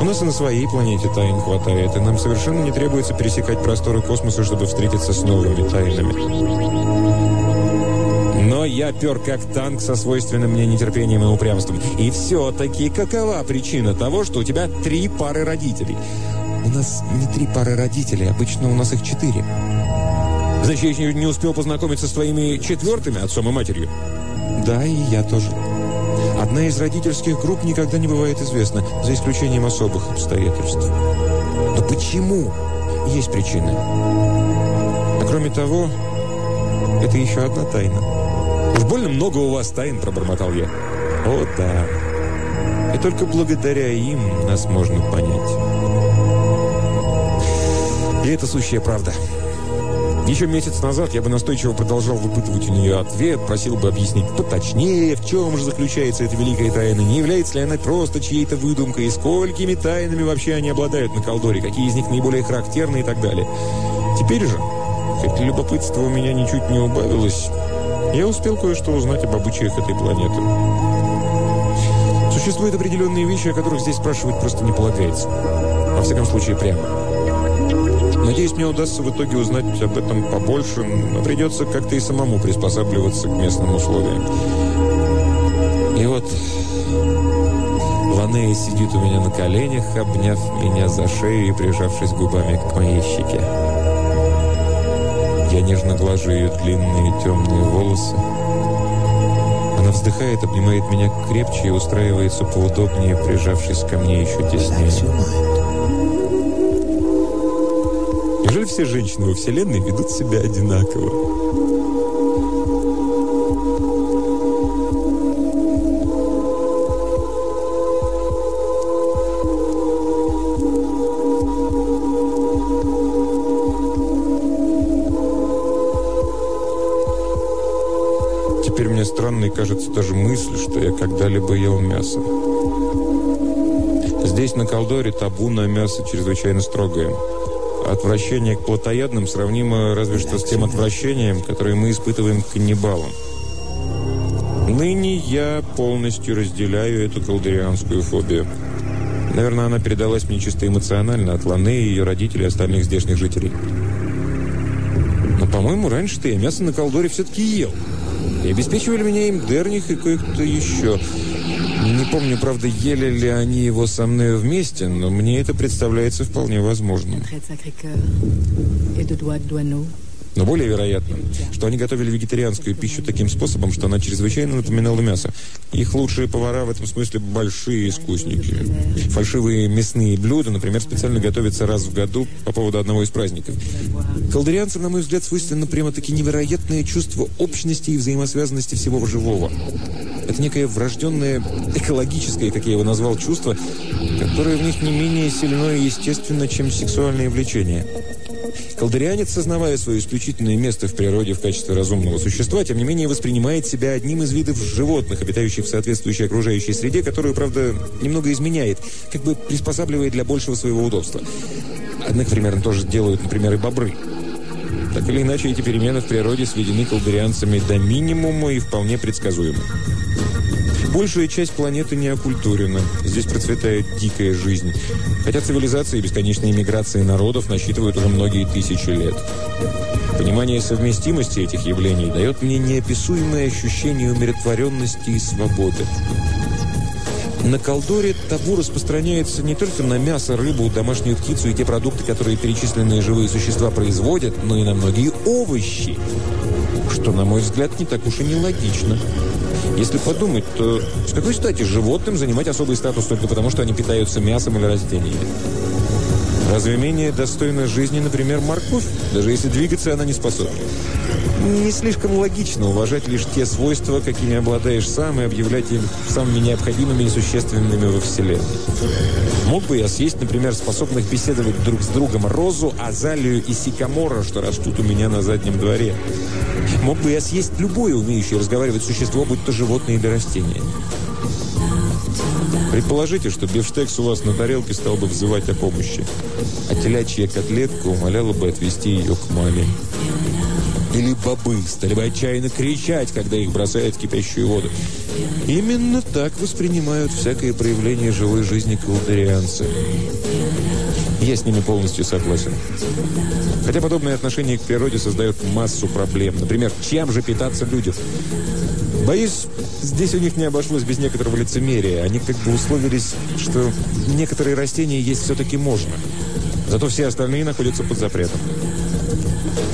У нас и на своей планете тайн хватает, и нам совершенно не требуется пересекать просторы космоса, чтобы встретиться с новыми тайнами. Но я пер как танк со свойственным мне нетерпением и упрямством. И все-таки какова причина того, что у тебя три пары родителей? У нас не три пары родителей, обычно у нас их четыре. Значит, я еще не успел познакомиться с твоими четвертыми отцом и матерью? Да, и я тоже. Одна из родительских групп никогда не бывает известна, за исключением особых обстоятельств. Но почему? Есть причины. А кроме того, это еще одна тайна. «Уж больно много у вас тайн», — пробормотал я. «О, да. И только благодаря им нас можно понять». И это сущая правда. Еще месяц назад я бы настойчиво продолжал выпытывать у нее ответ, просил бы объяснить поточнее, в чем же заключается эта великая тайна, не является ли она просто чьей-то выдумкой, и сколькими тайнами вообще они обладают на колдоре, какие из них наиболее характерны и так далее. Теперь же Хоть любопытство у меня ничуть не убавилось, я успел кое-что узнать об обычаях этой планеты. Существуют определенные вещи, о которых здесь спрашивать просто не полагается. Во всяком случае, прямо. Надеюсь, мне удастся в итоге узнать об этом побольше, но придется как-то и самому приспосабливаться к местным условиям. И вот Ланея сидит у меня на коленях, обняв меня за шею и прижавшись губами к моей щеке. Я нежно глажу ее длинные темные волосы. Она вздыхает, обнимает меня крепче и устраивается поудобнее, прижавшись ко мне еще теснее. Неужели все женщины во Вселенной ведут себя одинаково? Теперь мне странной кажется даже мысль, что я когда-либо ел мясо. Здесь, на Колдоре, табу на мясо чрезвычайно строгое. Отвращение к плотоядным сравнимо разве что с тем отвращением, которое мы испытываем к каннибалам. Ныне я полностью разделяю эту колдерианскую фобию. Наверное, она передалась мне чисто эмоционально от Ланы и ее родителей и остальных здешних жителей. Но, по-моему, раньше-то я мясо на колдоре все-таки ел. И обеспечивали меня им Дерних и кое-кто еще. Не помню, правда, ели ли они его со мной вместе, но мне это представляется вполне возможным. Но более вероятно, что они готовили вегетарианскую пищу таким способом, что она чрезвычайно напоминала мясо. Их лучшие повара в этом смысле большие искусники. Фальшивые мясные блюда, например, специально готовятся раз в году по поводу одного из праздников. Колдерианцам, на мой взгляд, свойственно прямо-таки невероятное чувство общности и взаимосвязанности всего живого. Это некое врожденное экологическое, как я его назвал, чувство, которое в них не менее сильное и естественно, чем сексуальное влечение. Колдерианец, сознавая свое исключительное место в природе в качестве разумного существа, тем не менее воспринимает себя одним из видов животных, обитающих в соответствующей окружающей среде, которую, правда, немного изменяет, как бы приспосабливает для большего своего удобства. Однако примерно тоже делают, например, и бобры. Так или иначе, эти перемены в природе сведены колдерианцами до минимума и вполне предсказуемы. Большая часть планеты не окультурена. Здесь процветает дикая жизнь. Хотя цивилизации и бесконечные миграции народов насчитывают уже многие тысячи лет. Понимание совместимости этих явлений дает мне неописуемое ощущение умиротворенности и свободы. На Колдоре табу распространяется не только на мясо, рыбу, домашнюю птицу и те продукты, которые перечисленные живые существа производят, но и на многие овощи, что, на мой взгляд, не так уж и нелогично. Если подумать, то с какой стати животным занимать особый статус только потому, что они питаются мясом или растениями? Разве менее достойна жизни, например, морковь, даже если двигаться она не способна? Не слишком логично уважать лишь те свойства, какими обладаешь сам, и объявлять их самыми необходимыми и существенными во Вселенной. Мог бы я съесть, например, способных беседовать друг с другом розу, азалию и сикамора, что растут у меня на заднем дворе. Мог бы я съесть любое умеющее разговаривать существо, будь то животное или растение. Предположите, что бифштекс у вас на тарелке стал бы взывать о помощи, а телячья котлетка умоляла бы отвезти ее к маме. Или бобы стали бы отчаянно кричать, когда их бросают в кипящую воду. Именно так воспринимают всякое проявление живой жизни колдерианцы. Я с ними полностью согласен. Хотя подобное отношение к природе создает массу проблем. Например, чем же питаться людям? Боюсь, здесь у них не обошлось без некоторого лицемерия. Они как бы условились, что некоторые растения есть все-таки можно. Зато все остальные находятся под запретом.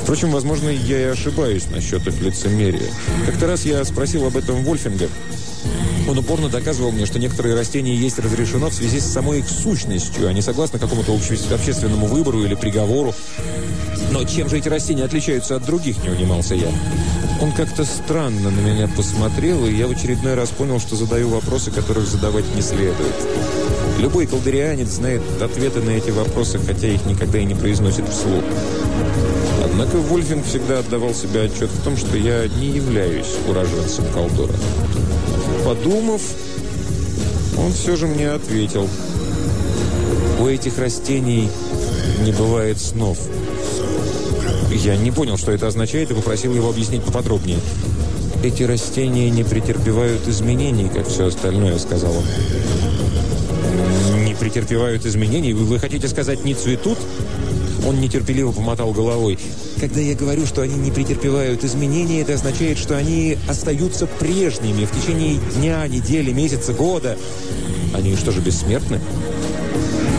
Впрочем, возможно, я и ошибаюсь насчет их лицемерия. Как-то раз я спросил об этом Вольфинга. Он упорно доказывал мне, что некоторые растения есть разрешено в связи с самой их сущностью, а не согласно какому-то общественному выбору или приговору. Но чем же эти растения отличаются от других, не унимался я. Он как-то странно на меня посмотрел, и я в очередной раз понял, что задаю вопросы, которых задавать не следует. Любой колдерианец знает ответы на эти вопросы, хотя их никогда и не произносит вслух. Однако Вольфинг всегда отдавал себе отчет в том, что я не являюсь уроженцем Колдора. Подумав, он все же мне ответил. У этих растений не бывает снов. Я не понял, что это означает, и попросил его объяснить поподробнее. «Эти растения не претерпевают изменений, как все остальное», — сказал он. «Не претерпевают изменений? Вы, вы хотите сказать, не цветут?» Он нетерпеливо помотал головой. «Когда я говорю, что они не претерпевают изменений, это означает, что они остаются прежними в течение дня, недели, месяца, года. Они что же, бессмертны?»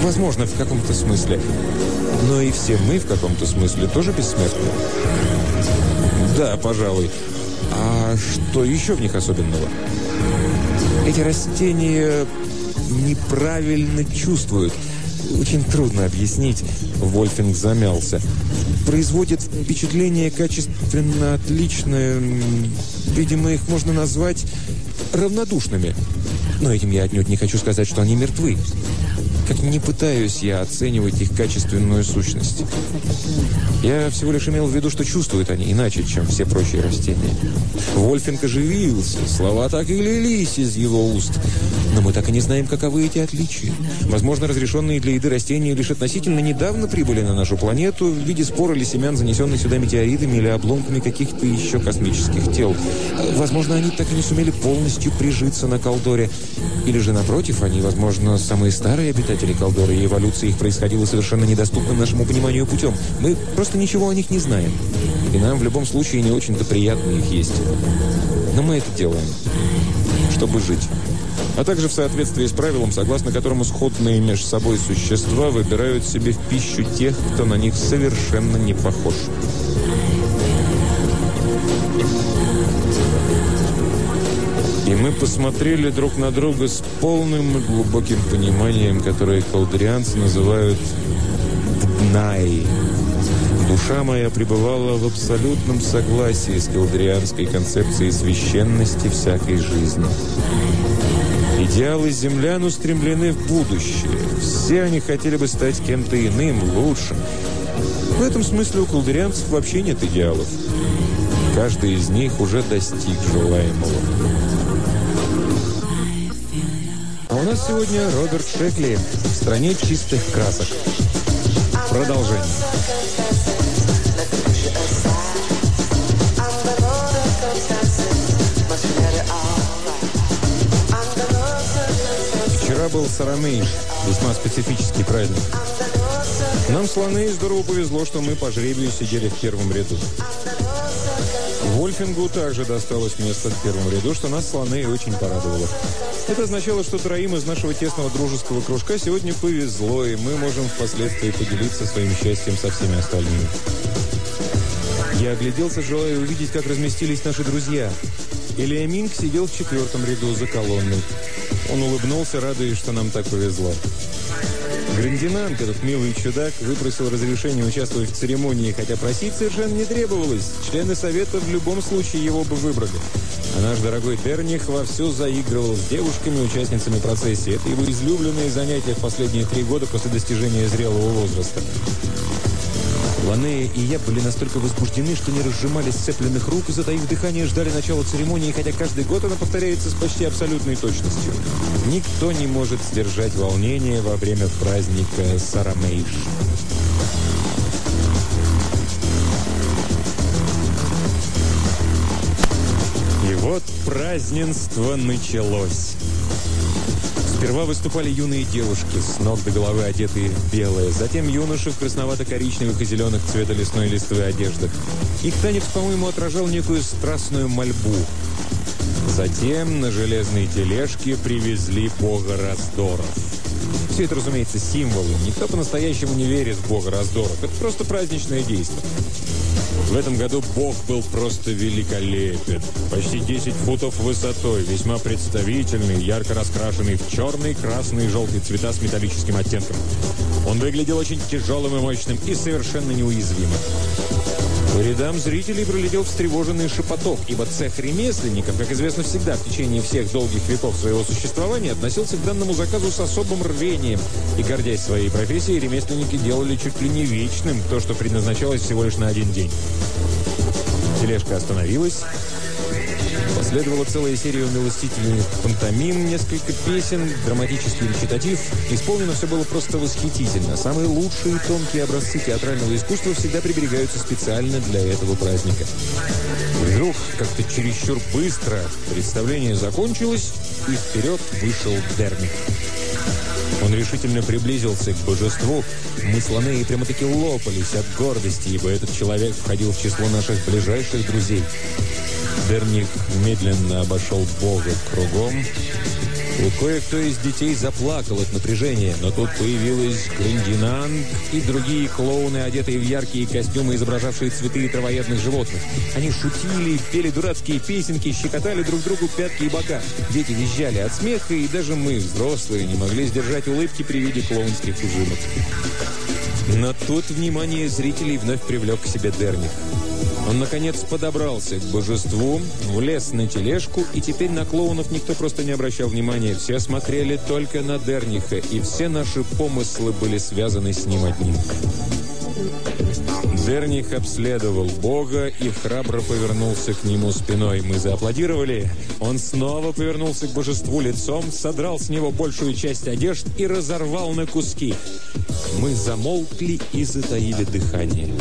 «Возможно, в каком-то смысле. Но и все мы в каком-то смысле тоже бессмертны». «Да, пожалуй. А что еще в них особенного?» «Эти растения неправильно чувствуют». Очень трудно объяснить. Вольфинг замялся. Производит впечатление качественно отличное. Видимо, их можно назвать равнодушными. Но этим я отнюдь не хочу сказать, что они мертвы. Как не пытаюсь я оценивать их качественную сущность. Я всего лишь имел в виду, что чувствуют они иначе, чем все прочие растения. Вольфинг оживился, слова так и лились из его уст. Но мы так и не знаем, каковы эти отличия. Возможно, разрешенные для еды растения лишь относительно недавно прибыли на нашу планету в виде спор или семян, занесенных сюда метеоритами или обломками каких-то еще космических тел. Возможно, они так и не сумели полностью прижиться на Колдоре. Или же, напротив, они, возможно, самые старые обитатели Колдора, и эволюция их происходила совершенно недоступным нашему пониманию путем. Мы просто ничего о них не знаем. И нам в любом случае не очень-то приятно их есть. Но мы это делаем, чтобы жить а также в соответствии с правилом, согласно которому сходные между собой существа выбирают себе в пищу тех, кто на них совершенно не похож. И мы посмотрели друг на друга с полным и глубоким пониманием, которое колдрианцы называют «днай». Душа моя пребывала в абсолютном согласии с колдрианской концепцией священности всякой жизни. Идеалы землян устремлены в будущее. Все они хотели бы стать кем-то иным, лучшим. В этом смысле у колдырианцев вообще нет идеалов. Каждый из них уже достиг желаемого. Нас сегодня Роберт Шекли в стране чистых красок. Продолжение. Вчера был Сарамейш, весьма специфический праздник. Нам с Ланей здорово повезло, что мы по жребию сидели в первом ряду. Вольфингу также досталось место в первом ряду, что нас с Ланей очень порадовало. Это означало, что троим из нашего тесного дружеского кружка сегодня повезло, и мы можем впоследствии поделиться своим счастьем со всеми остальными. Я огляделся, желая увидеть, как разместились наши друзья. Илья Минг сидел в четвертом ряду за колонной. Он улыбнулся, радуясь, что нам так повезло. Грандинант, этот милый чудак, выпросил разрешение участвовать в церемонии, хотя просить совершенно не требовалось. Члены совета в любом случае его бы выбрали. А наш дорогой Терних вовсю заигрывал с девушками, участницами процессии. Это его излюбленные занятия в последние три года после достижения зрелого возраста. Ланея и я были настолько возбуждены, что не разжимали сцепленных рук и, затаив дыхание, ждали начала церемонии, хотя каждый год она повторяется с почти абсолютной точностью. Никто не может сдержать волнение во время праздника Сарамейш. И вот праздненство началось. Сперва выступали юные девушки, с ног до головы одетые в белое, затем юноши в красновато-коричневых и зеленых цвета лесной листвы одеждах. Их танец, по-моему, отражал некую страстную мольбу. Затем на железной тележке привезли бога раздоров. Все это, разумеется, символы. Никто по-настоящему не верит в бога раздоров. Это просто праздничное действие. В этом году Бог был просто великолепен. Почти 10 футов высотой, весьма представительный, ярко раскрашенный в черный, красный и желтый цвета с металлическим оттенком. Он выглядел очень тяжелым и мощным и совершенно неуязвимым. По рядам зрителей пролетел встревоженный шепоток, ибо цех ремесленников, как известно всегда, в течение всех долгих веков своего существования относился к данному заказу с особым рвением. И, гордясь своей профессией, ремесленники делали чуть ли не вечным то, что предназначалось всего лишь на один день. Тележка остановилась. Последовала целая серия умилостительных пантомим, несколько песен, драматический речитатив. Исполнено все было просто восхитительно. Самые лучшие тонкие образцы театрального искусства всегда приберегаются специально для этого праздника. Вдруг, как-то чересчур быстро, представление закончилось, и вперед вышел Дерник. Он решительно приблизился к божеству. Мы слоны прямо-таки лопались от гордости, ибо этот человек входил в число наших ближайших друзей. Дерник медленно обошел Бога кругом, и кое-кто из детей заплакал от напряжения, но тут появилась Гриндинанг и другие клоуны, одетые в яркие костюмы, изображавшие цветы и травоядных животных. Они шутили, пели дурацкие песенки, щекотали друг другу пятки и бока. Дети визжали от смеха, и даже мы, взрослые, не могли сдержать улыбки при виде клоунских ужимок. Но тут внимание зрителей вновь привлек к себе Дерних. Он, наконец, подобрался к божеству, влез на тележку, и теперь на клоунов никто просто не обращал внимания. Все смотрели только на Дерниха, и все наши помыслы были связаны с ним одним. Дерних обследовал Бога и храбро повернулся к нему спиной. Мы зааплодировали. Он снова повернулся к божеству лицом, содрал с него большую часть одежд и разорвал на куски. Мы замолкли и затаили дыхание.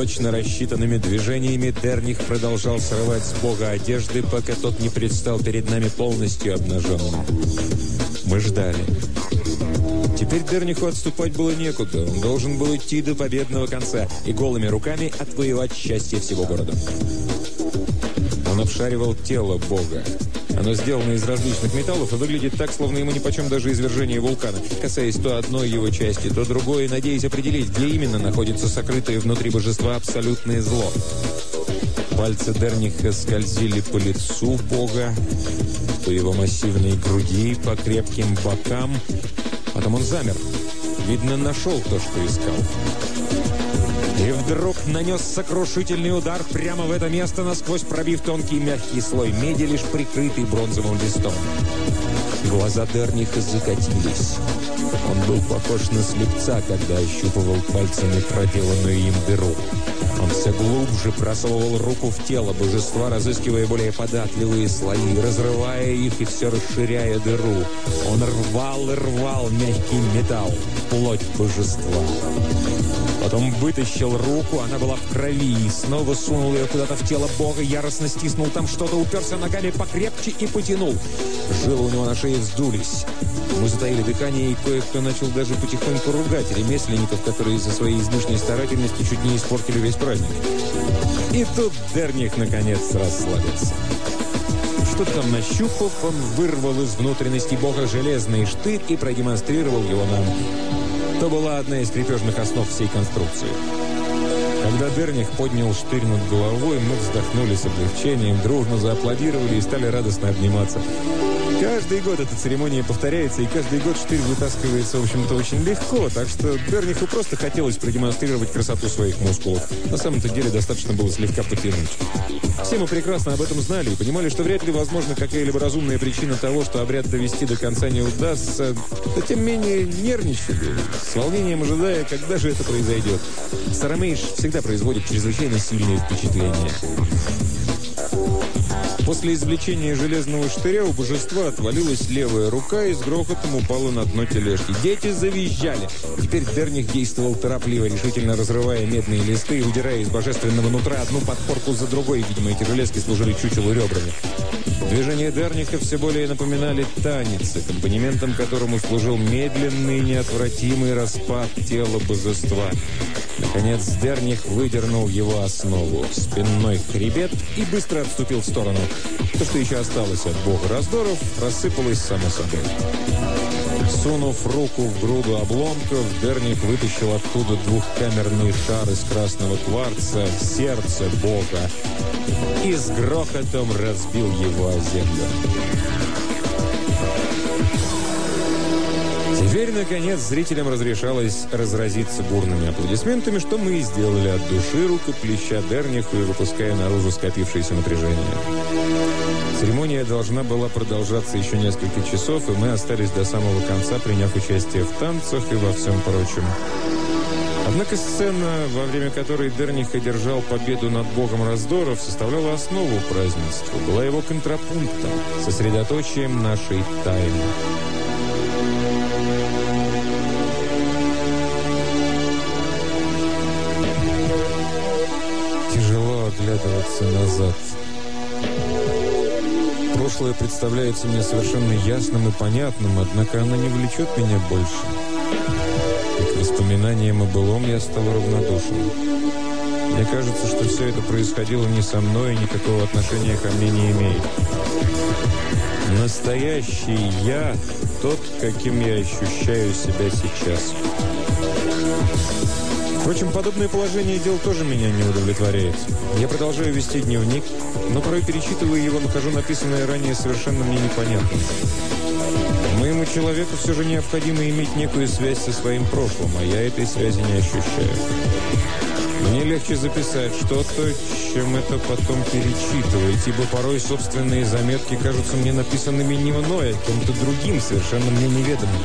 Точно рассчитанными движениями Дерних продолжал срывать с Бога одежды, пока тот не предстал перед нами полностью обнаженным. Мы ждали. Теперь Дерниху отступать было некуда. Он должен был идти до победного конца и голыми руками отвоевать счастье всего города. Он обшаривал тело Бога. Оно сделано из различных металлов и выглядит так, словно ему нипочем даже извержение вулкана, касаясь то одной его части, то другой, надеясь определить, где именно находится сокрытое внутри божества абсолютное зло. Пальцы Дерниха скользили по лицу Бога, по его массивной груди, по крепким бокам. Потом он замер. Видно, нашел то, что искал. И вдруг нанес сокрушительный удар прямо в это место, насквозь пробив тонкий мягкий слой меди, лишь прикрытый бронзовым листом. Глаза Дерниха закатились. Он был похож на слепца, когда ощупывал пальцами проделанную им дыру. Он все глубже просовывал руку в тело божества, разыскивая более податливые слои, разрывая их и все расширяя дыру. Он рвал и рвал мягкий металл, плоть божества. Потом вытащил руку, она была в крови, и снова сунул ее куда-то в тело Бога, яростно стиснул там что-то, уперся ногами покрепче и потянул. Жилы у него на шее вздулись. Мы затаили дыхание, и кое-кто начал даже потихоньку ругать ремесленников, которые из-за своей излишней старательности чуть не испортили весь праздник. И тут Дерних наконец расслабился. Что-то там нащупав, он вырвал из внутренности Бога железный штырь и продемонстрировал его нам. То была одна из крепежных основ всей конструкции. Когда Дерних поднял штырь над головой, мы вздохнули с облегчением, дружно зааплодировали и стали радостно обниматься. Каждый год эта церемония повторяется, и каждый год штырь вытаскивается, в общем-то, очень легко, так что Дерниху просто хотелось продемонстрировать красоту своих мускулов. На самом-то деле достаточно было слегка потянуть. Все мы прекрасно об этом знали и понимали, что вряд ли возможна какая-либо разумная причина того, что обряд довести до конца не удастся. Но тем менее нервничали, с волнением ожидая, когда же это произойдет. Сарамейш всегда производит чрезвычайно сильные впечатления. После извлечения железного штыря у божества отвалилась левая рука и с грохотом упала на дно тележки. Дети завизжали. Теперь Дерних действовал торопливо, решительно разрывая медные листы и удирая из божественного нутра одну подпорку за другой. Видимо, эти железки служили чучелу ребрами. Движения Дерниха все более напоминали танец, аккомпанементом которому служил медленный, неотвратимый распад тела божества. Наконец Дерних выдернул его основу, спинной хребет и быстро отступил в сторону. То, что еще осталось от бога раздоров, рассыпалось само собой. Сунув руку в груду обломков, Дерник вытащил оттуда двухкамерный шар из красного кварца, сердце бога, и с грохотом разбил его о землю. Теперь, наконец, зрителям разрешалось разразиться бурными аплодисментами, что мы и сделали от души, рукоплеща Дерниху и выпуская наружу скопившееся напряжение. Церемония должна была продолжаться еще несколько часов, и мы остались до самого конца, приняв участие в танцах и во всем прочем. Однако сцена, во время которой Дерних одержал победу над богом раздоров, составляла основу празднества, была его контрапунктом, сосредоточием нашей тайны. Оглядываться назад. Прошлое представляется мне совершенно ясным и понятным, однако оно не влечет меня больше. И к воспоминаниям о былом я стал равнодушен. Мне кажется, что все это происходило не со мной и никакого отношения ко мне не имеет. Настоящий я тот, каким я ощущаю себя сейчас. Впрочем, подобное положение дел тоже меня не удовлетворяет. Я продолжаю вести дневник, но порой перечитывая его, нахожу написанное ранее совершенно мне непонятным. Моему человеку все же необходимо иметь некую связь со своим прошлым, а я этой связи не ощущаю. Мне легче записать что-то, чем это потом перечитывать, ибо порой собственные заметки кажутся мне написанными не мной, а кем-то другим, совершенно мне неведомым.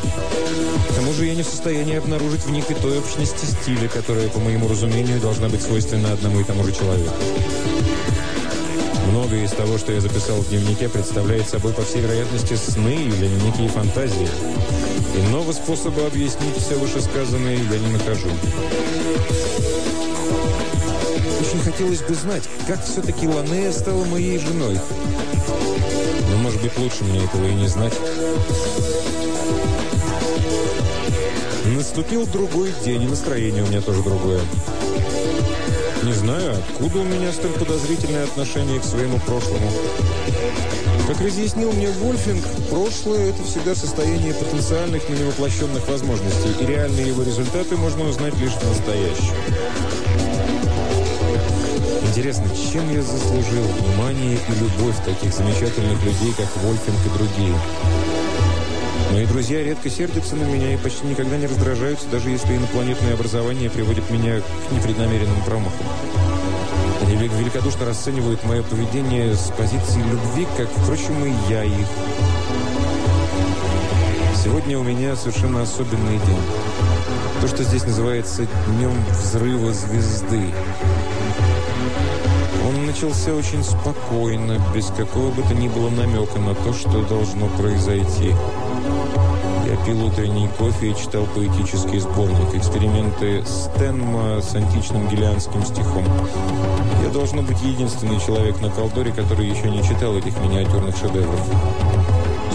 К тому же я не в состоянии обнаружить в них и той общности стиля, которая, по моему разумению, должна быть свойственна одному и тому же человеку. Многое из того, что я записал в дневнике, представляет собой, по всей вероятности, сны или некие фантазии. Иного способа объяснить все вышесказанное я не нахожу. Хотелось бы знать, как все-таки Ланея стала моей женой. Но, может быть, лучше мне этого и не знать. Наступил другой день, и настроение у меня тоже другое. Не знаю, откуда у меня столь подозрительное отношение к своему прошлому. Как разъяснил мне Вольфинг, прошлое – это всегда состояние потенциальных, но невоплощенных возможностей, и реальные его результаты можно узнать лишь в настоящем. Интересно, чем я заслужил внимание и любовь таких замечательных людей, как Вольфинг и другие? Мои друзья редко сердятся на меня и почти никогда не раздражаются, даже если инопланетное образование приводит меня к непреднамеренным промахам. Они великодушно расценивают мое поведение с позиции любви, как, впрочем, и я их. Сегодня у меня совершенно особенный день. То, что здесь называется «Днем взрыва звезды». Он начался очень спокойно, без какого бы то ни было намека на то, что должно произойти. Я пил утренний кофе и читал поэтический сборник «Эксперименты Стэнма с античным гелианским стихом». Я, должно быть, единственный человек на Колдоре, который еще не читал этих миниатюрных шедевров.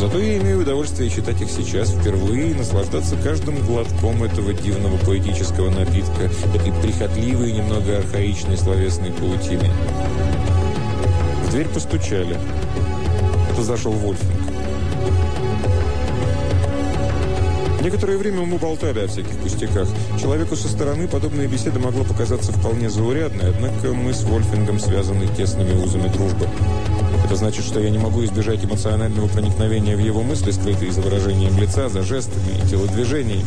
Зато я имею удовольствие читать их сейчас впервые и наслаждаться каждым глотком этого дивного поэтического напитка, этой прихотливой немного архаичной словесной паутины. В дверь постучали. Это зашел Вольфинг. Некоторое время мы болтали о всяких пустяках. Человеку со стороны подобная беседа могла показаться вполне заурядной, однако мы с Вольфингом связаны тесными узами дружбы. Это значит, что я не могу избежать эмоционального проникновения в его мысли, скрытые за выражением лица, за жестами и телодвижениями.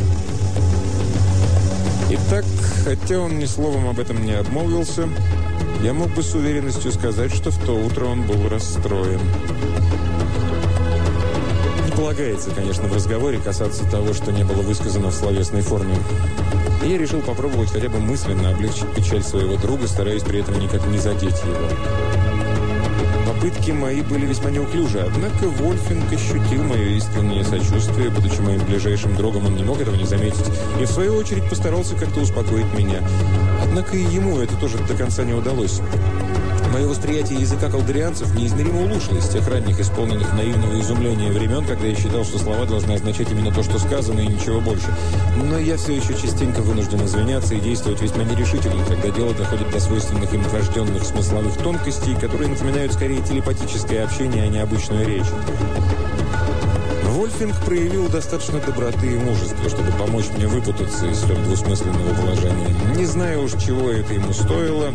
Итак, хотя он ни словом об этом не обмолвился, я мог бы с уверенностью сказать, что в то утро он был расстроен полагается, конечно, в разговоре касаться того, что не было высказано в словесной форме. И я решил попробовать хотя бы мысленно облегчить печаль своего друга, стараясь при этом никак не задеть его. Попытки мои были весьма неуклюжи, однако Вольфинг ощутил мое искреннее сочувствие. Будучи моим ближайшим другом, он не мог этого не заметить. И в свою очередь постарался как-то успокоить меня. Однако и ему это тоже до конца не удалось. Мое восприятие языка колдерианцев неизмеримо улучшилось с тех ранних, исполненных наивного изумления времен, когда я считал, что слова должны означать именно то, что сказано, и ничего больше. Но я все еще частенько вынужден извиняться и действовать весьма нерешительно, когда дело доходит до свойственных им врожденных смысловых тонкостей, которые напоминают скорее телепатическое общение, а не обычную речь. Вольфинг проявил достаточно доброты и мужества, чтобы помочь мне выпутаться из столь двусмысленного положения. Не знаю уж, чего это ему стоило,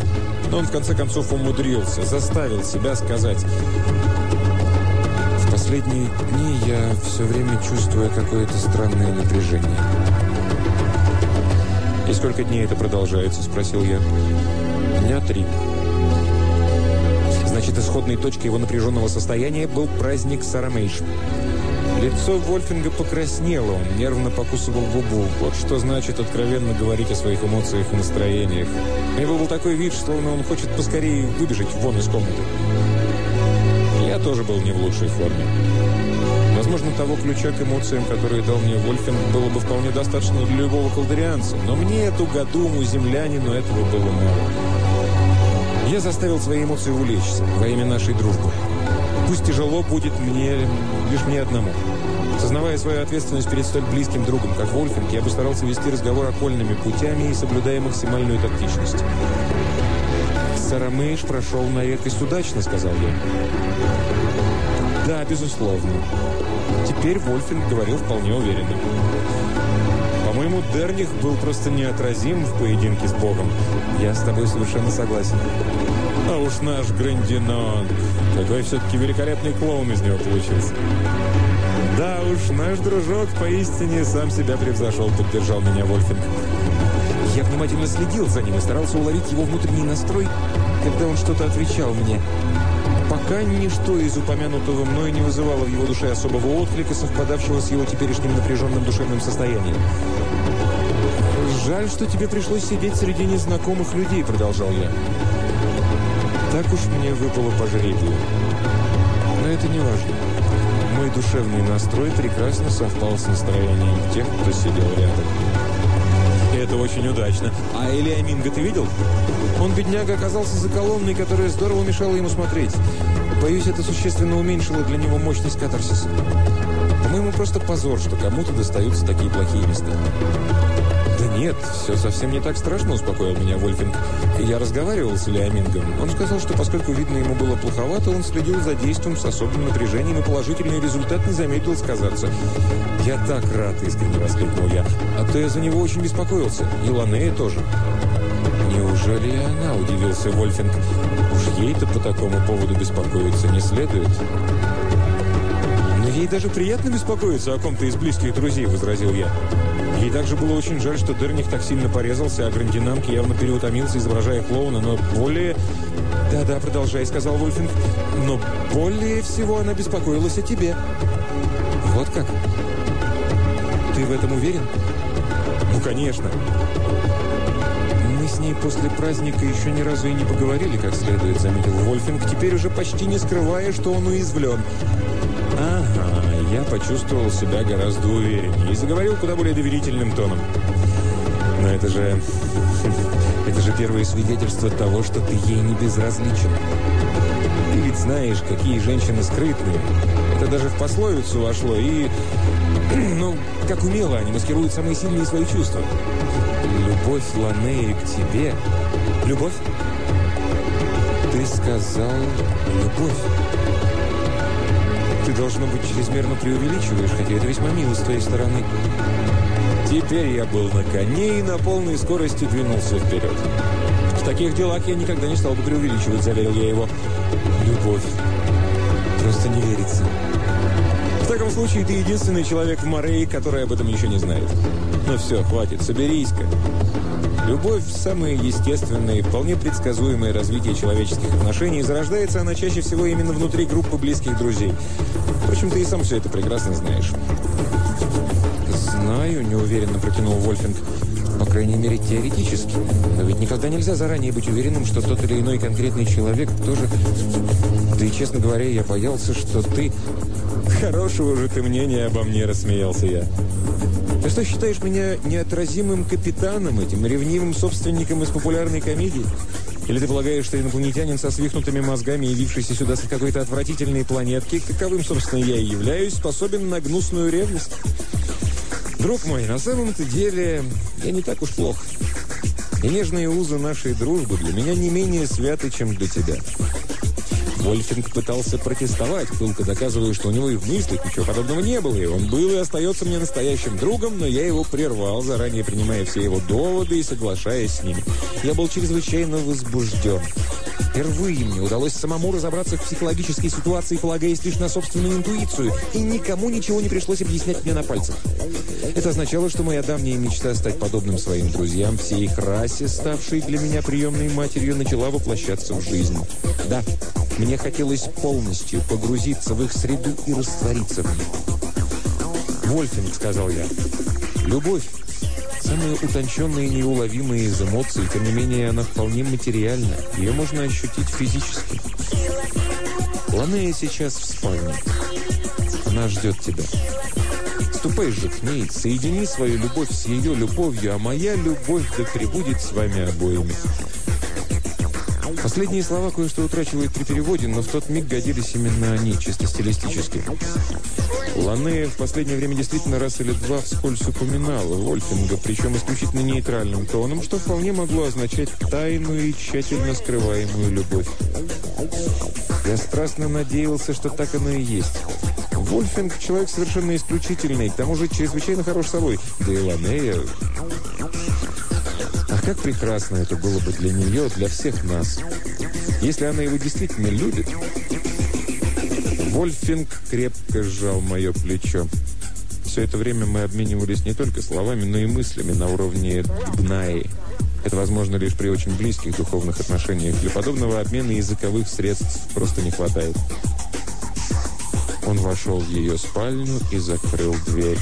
но он в конце концов умудрился, заставил себя сказать... В последние дни я все время чувствую какое-то странное напряжение. «И сколько дней это продолжается?» – спросил я. «Дня три». Значит, исходной точкой его напряженного состояния был праздник Сарамейш. Лицо Вольфинга покраснело, он нервно покусывал губу. Вот что значит откровенно говорить о своих эмоциях и настроениях. У него был такой вид, словно он хочет поскорее выбежать вон из комнаты. Я тоже был не в лучшей форме. Возможно, того ключа к эмоциям, который дал мне Вольфинг, было бы вполне достаточно для любого колдерианца. Но мне, эту году, землянину, этого было мало. Я заставил свои эмоции улечься во имя нашей дружбы. Пусть тяжело будет мне, лишь мне одному. Сознавая свою ответственность перед столь близким другом, как Вольфинг, я постарался вести разговор окольными путями и соблюдая максимальную тактичность. «Сарамейш прошел на редкость удачно», — сказал я. «Да, безусловно». Теперь Вольфинг говорил вполне уверенно. По-моему, Дерних был просто неотразим в поединке с Богом. Я с тобой совершенно согласен. А уж наш Грандинон. Какой все-таки великолепный клоун из него получился. Да уж, наш дружок поистине сам себя превзошел, поддержал меня Вольфинг. Я внимательно следил за ним и старался уловить его внутренний настрой, когда он что-то отвечал мне. Пока ничто из упомянутого мной не вызывало в его душе особого отклика, совпадавшего с его теперешним напряженным душевным состоянием. «Жаль, что тебе пришлось сидеть среди незнакомых людей», — продолжал я. «Так уж мне выпало по жребию. Но это не важно. Мой душевный настрой прекрасно совпал с настроением тех, кто сидел рядом. Это очень удачно. А Илья Минга ты видел? Он, бедняга, оказался за колонной, которая здорово мешала ему смотреть. Боюсь, это существенно уменьшило для него мощность катарсиса. По-моему, просто позор, что кому-то достаются такие плохие места. «Нет, все совсем не так страшно», – успокоил меня Вольфинг. Я разговаривал с Леомингом. Он сказал, что поскольку, видно, ему было плоховато, он следил за действием с особым напряжением, и положительный результат не заметил сказаться. «Я так рад!» – искренне воскликнул я. «А то я за него очень беспокоился. И Ланея тоже». «Неужели она?» – удивился Вольфинг. «Уж ей-то по такому поводу беспокоиться не следует». «Но ей даже приятно беспокоиться о ком-то из близких друзей», – возразил я. Ей также было очень жаль, что Дерних так сильно порезался, а Грандинамки явно переутомился, изображая клоуна, но более... «Да-да, продолжай», — сказал Вольфинг. «Но более всего она беспокоилась о тебе». «Вот как? Ты в этом уверен?» «Ну, конечно». «Мы с ней после праздника еще ни разу и не поговорили, как следует», — заметил Вольфинг, теперь уже почти не скрывая, что он уязвлен. «Ага, я почувствовал себя гораздо увереннее и заговорил куда более доверительным тоном. Но это же... Это же первое свидетельство того, что ты ей не безразличен. Ты ведь знаешь, какие женщины скрытные. Это даже в пословицу вошло и... Ну, как умело они маскируют самые сильные свои чувства. Любовь Ланеи к тебе... Любовь? Ты сказал «любовь». Ты, должно быть, чрезмерно преувеличиваешь, хотя это весьма мило с твоей стороны. Теперь я был на коне и на полной скорости двинулся вперед. В таких делах я никогда не стал бы преувеличивать, заверил я его. Любовь. Просто не верится. Таком случае ты единственный человек в Морее, который об этом еще не знает. Ну все, хватит, соберись-ка. Любовь – самое естественное и вполне предсказуемое развитие человеческих отношений, зарождается она чаще всего именно внутри группы близких друзей. Впрочем, ты и сам все это прекрасно знаешь. «Знаю», – неуверенно протянул Вольфинг. «По крайней мере, теоретически. Но ведь никогда нельзя заранее быть уверенным, что тот или иной конкретный человек тоже... Да и, честно говоря, я боялся, что ты...» «Хорошего же ты мнения обо мне», – рассмеялся я. Ты что, считаешь меня неотразимым капитаном, этим ревнивым собственником из популярной комедии? Или ты полагаешь, что инопланетянин со свихнутыми мозгами, явившийся сюда с какой-то отвратительной планетки, каковым, собственно, я и являюсь, способен на гнусную ревность? Друг мой, на самом-то деле я не так уж плох. И нежные узы нашей дружбы для меня не менее святы, чем для тебя. Вольфинг пытался протестовать, пылко доказывая, что у него и в мыслях ничего подобного не было, и он был и остается мне настоящим другом, но я его прервал, заранее принимая все его доводы и соглашаясь с ними. Я был чрезвычайно возбужден. Впервые мне удалось самому разобраться в психологической ситуации, полагаясь лишь на собственную интуицию, и никому ничего не пришлось объяснять мне на пальцах. Это означало, что моя давняя мечта стать подобным своим друзьям, всей их расе, ставшей для меня приемной матерью, начала воплощаться в жизнь. Да, мне хотелось полностью погрузиться в их среду и раствориться в ней. «Вольфинг», — сказал я. «Любовь — самые утонченные и неуловимые из эмоций, тем не менее она вполне материальна. Ее можно ощутить физически. Ланея сейчас в спальне. Она ждет тебя. Ступай же к ней, соедини свою любовь с ее любовью, а моя любовь да пребудет с вами обоими». Последние слова кое-что утрачивают при переводе, но в тот миг годились именно они, чисто стилистически. Ланея в последнее время действительно раз или два вскользь упоминала Вольфинга, причем исключительно нейтральным тоном, что вполне могло означать тайную и тщательно скрываемую любовь. Я страстно надеялся, что так оно и есть. Вольфинг – человек совершенно исключительный, к тому же чрезвычайно хорош собой. Да и Ланея... Как прекрасно это было бы для нее, для всех нас. Если она его действительно любит... Вольфинг крепко сжал мое плечо. Все это время мы обменивались не только словами, но и мыслями на уровне дбнаи. Это возможно лишь при очень близких духовных отношениях. Для подобного обмена языковых средств просто не хватает. Он вошел в ее спальню и закрыл дверь.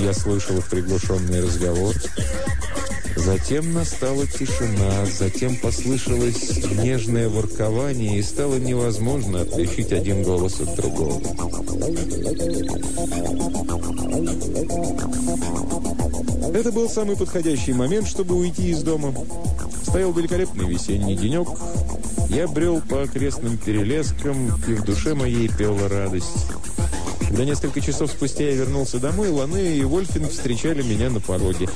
Я слышал их приглушенный разговор. Затем настала тишина, затем послышалось нежное воркование, и стало невозможно отличить один голос от другого. Это был самый подходящий момент, чтобы уйти из дома. Стоял великолепный весенний денек. Я брел по окрестным перелескам, и в душе моей пела радость. Когда несколько часов спустя я вернулся домой, Лане и Вольфинг встречали меня на пороге.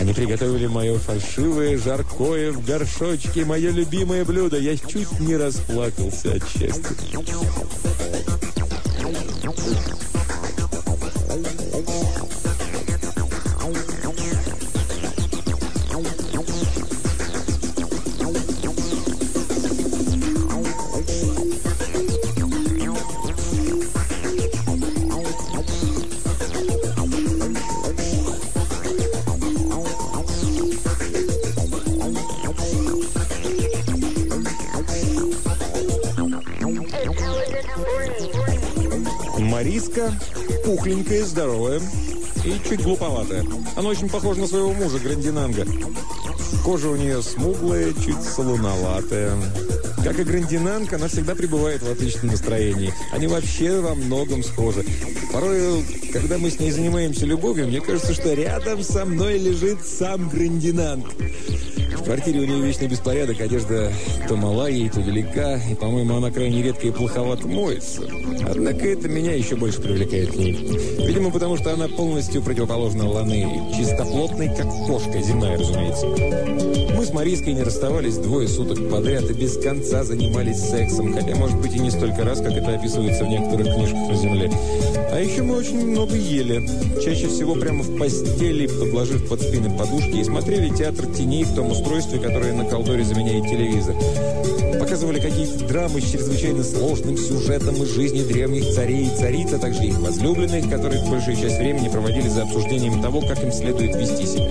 Они приготовили мое фальшивое жаркое в горшочке, мое любимое блюдо. Я чуть не расплакался от счастья. Пухленькая, здоровая и чуть глуповатая. Она очень похожа на своего мужа, Грандинанга. Кожа у нее смуглая, чуть солоноватая. Как и Грандинанг, она всегда пребывает в отличном настроении. Они вообще во многом схожи. Порой, когда мы с ней занимаемся любовью, мне кажется, что рядом со мной лежит сам Грандинанг. Квартире у нее вечный беспорядок, одежда то мала ей, то велика, и, по-моему, она крайне редко и плоховато моется. Однако это меня еще больше привлекает в ней. Видимо, потому что она полностью противоположна Ланы, чистоплотной, как кошка, земная, разумеется. Мы с Мариской не расставались двое суток подряд и без конца занимались сексом, хотя, может быть, и не столько раз, как это описывается в некоторых книжках на земле. А еще мы очень много ели. Чаще всего прямо в постели, подложив под спины подушки, и смотрели театр теней в том устройстве, которое на колдоре заменяет телевизор. Показывали какие-то драмы с чрезвычайно сложным сюжетом из жизни древних царей и цариц, а также их возлюбленных, которые большую часть времени проводили за обсуждением того, как им следует вести себя.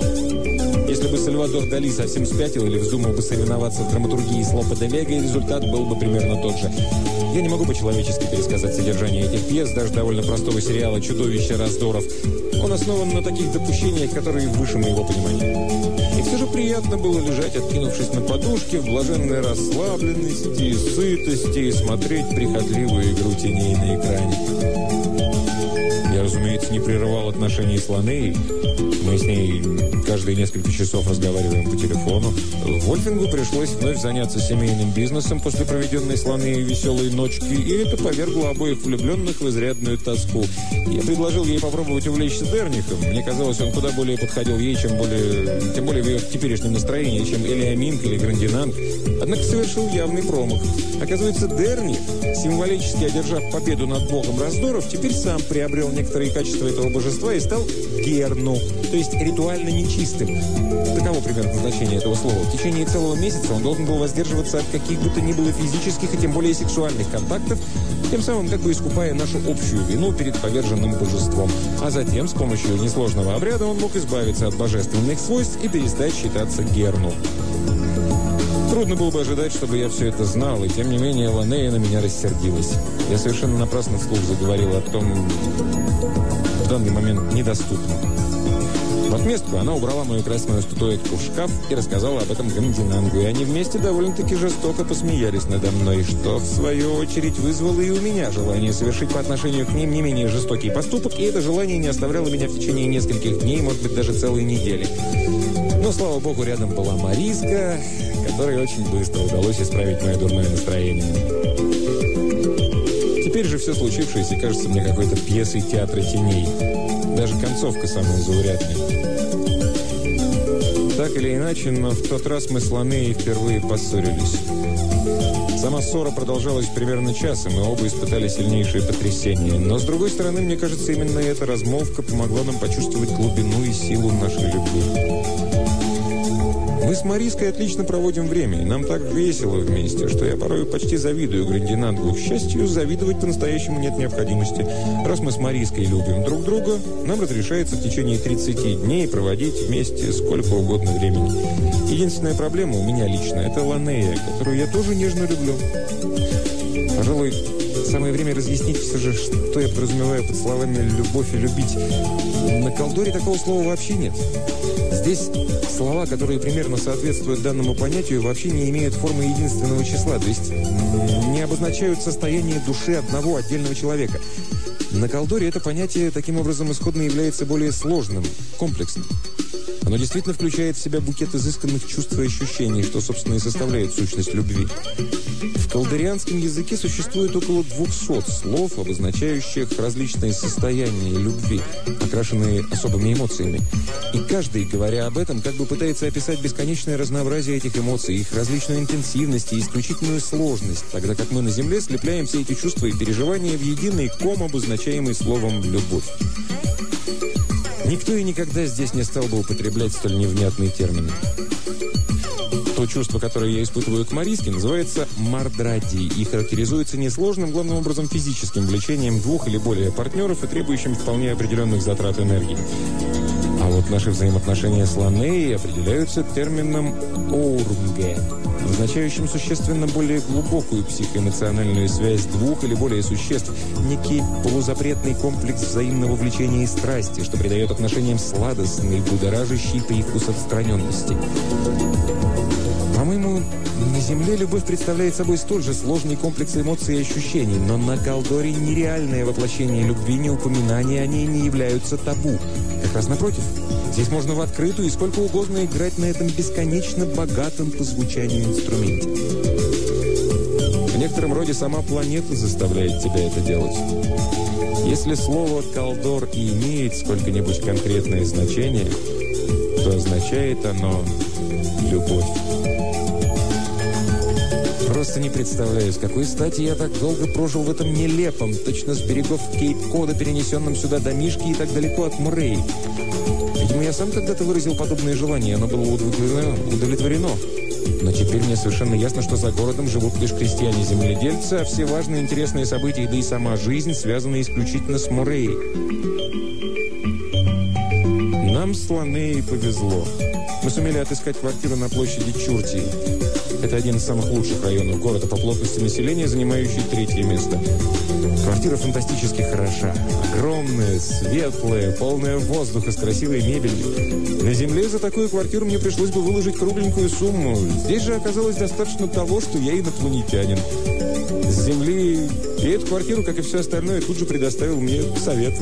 Если бы Сальвадор Дали совсем спятил или вздумал бы соревноваться в драматургии с Лопе де Вега, результат был бы примерно тот же. Я не могу по-человечески пересказать содержание этих пьес, даже довольно простого сериала «Чудовище раздоров». Он основан на таких допущениях, которые выше моего понимания. И все же приятно было лежать, откинувшись на подушке, в блаженной расслабленности и сытости и смотреть прихотливую игру теней на экране. Разумеется, не прерывал отношений с Ланеей. Мы с ней каждые несколько часов разговариваем по телефону. Вольфингу пришлось вновь заняться семейным бизнесом после проведенной с Ланеей веселой ночки, и это повергло обоих влюбленных в изрядную тоску. Я предложил ей попробовать увлечься Дерником. Мне казалось, он куда более подходил ей, чем более, тем более в ее теперешнем настроении, чем Элиаминг или Грандинанг. Однако совершил явный промах. Оказывается, Дерни, символически одержав победу над богом раздоров, теперь сам приобрел некоторые качества этого божества и стал Герну, то есть ритуально нечистым. Таково примерно значение этого слова. В течение целого месяца он должен был воздерживаться от каких бы то ни было физических и тем более сексуальных контактов, тем самым как бы искупая нашу общую вину перед поверженным божеством. А затем, с помощью несложного обряда, он мог избавиться от божественных свойств и перестать считаться Герну. Трудно было бы ожидать, чтобы я все это знал, и тем не менее Ланея на меня рассердилась. Я совершенно напрасно вслух заговорил о том, в данный момент недоступно. В отместку она убрала мою красную статуэтку в шкаф и рассказала об этом Гандинангу, и они вместе довольно-таки жестоко посмеялись надо мной, что, в свою очередь, вызвало и у меня желание совершить по отношению к ним не менее жестокий поступок, и это желание не оставляло меня в течение нескольких дней, может быть, даже целой недели. Но, слава богу, рядом была Мариска, которой очень быстро удалось исправить мое дурное настроение. Теперь же все случившееся кажется мне какой-то пьесой театра теней. Даже концовка самая заурядная. Так или иначе, но в тот раз мы с Ланеей впервые поссорились. Сама ссора продолжалась примерно час, и мы оба испытали сильнейшее потрясение. Но, с другой стороны, мне кажется, именно эта размолвка помогла нам почувствовать глубину и силу нашей любви. Мы с Мариской отлично проводим время, и нам так весело вместе, что я порой почти завидую Грандинангу. К счастью, завидовать по-настоящему нет необходимости. Раз мы с Мариской любим друг друга, нам разрешается в течение 30 дней проводить вместе сколько угодно времени. Единственная проблема у меня лично – это Ланея, которую я тоже нежно люблю. Пожалуй, самое время разъяснить все же, что я подразумеваю под словами «любовь» и «любить». На колдоре такого слова вообще нет. Здесь слова, которые примерно соответствуют данному понятию, вообще не имеют формы единственного числа, то есть не обозначают состояние души одного отдельного человека. На колдоре это понятие таким образом исходно является более сложным, комплексным. Оно действительно включает в себя букет изысканных чувств и ощущений, что, собственно, и составляет сущность любви. В колдерианском языке существует около 200 слов, обозначающих различные состояния любви, окрашенные особыми эмоциями. И каждый, говоря об этом, как бы пытается описать бесконечное разнообразие этих эмоций, их различную интенсивность и исключительную сложность, тогда как мы на Земле слепляем все эти чувства и переживания в единый ком, обозначаемый словом «любовь». Никто и никогда здесь не стал бы употреблять столь невнятные термины. То чувство, которое я испытываю к Мариске, называется мардради и характеризуется несложным, главным образом физическим влечением двух или более партнеров и требующим вполне определенных затрат энергии. А вот наши взаимоотношения с Ланеей определяются термином «оурнге», означающим существенно более глубокую психоэмоциональную связь двух или более существ, некий полузапретный комплекс взаимного влечения и страсти, что придает отношениям сладостный, будоражащий привкус отстраненности. По-моему, на Земле любовь представляет собой столь же сложный комплекс эмоций и ощущений, но на Калдоре нереальное воплощение любви, ни упоминания о ней не являются табу. Как раз напротив – Здесь можно в открытую и сколько угодно играть на этом бесконечно богатом по звучанию инструменте. В некотором роде сама планета заставляет тебя это делать. Если слово «колдор» и имеет сколько-нибудь конкретное значение, то означает оно «любовь». Просто не представляю, с какой стати я так долго прожил в этом нелепом, точно с берегов Кейп-Кода, перенесенном сюда домишки и так далеко от Муррей. Видимо, я сам когда-то выразил подобное желание, оно было удовлетворено, удовлетворено. Но теперь мне совершенно ясно, что за городом живут лишь крестьяне-земледельцы, а все важные интересные события, да и сама жизнь связаны исключительно с Мурей. Нам с Ланеей повезло. Мы сумели отыскать квартиру на площади Чуртии. Это один из самых лучших районов города по плотности населения, занимающий третье место. Квартира фантастически хороша. Огромная, светлая, полная воздуха с красивой мебелью. На земле за такую квартиру мне пришлось бы выложить кругленькую сумму. Здесь же оказалось достаточно того, что я инопланетянин. С земли и эту квартиру, как и все остальное, тут же предоставил мне совет.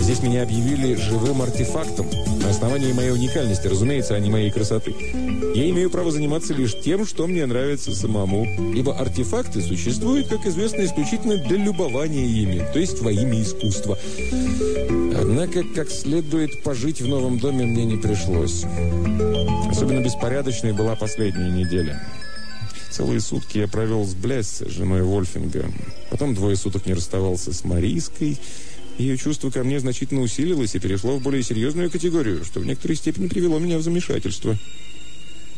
Здесь меня объявили живым артефактом. На основании моей уникальности, разумеется, а не моей красоты. Я имею право заниматься лишь тем, что мне нравится самому. Ибо артефакты существуют, как известно, исключительно для любования ими, то есть во имя искусства. Однако, как следует пожить в новом доме мне не пришлось. Особенно беспорядочной была последняя неделя. Целые сутки я провел с Блесс, женой Вольфинга. Потом двое суток не расставался с Марийской. Ее чувство ко мне значительно усилилось и перешло в более серьезную категорию, что в некоторой степени привело меня в замешательство.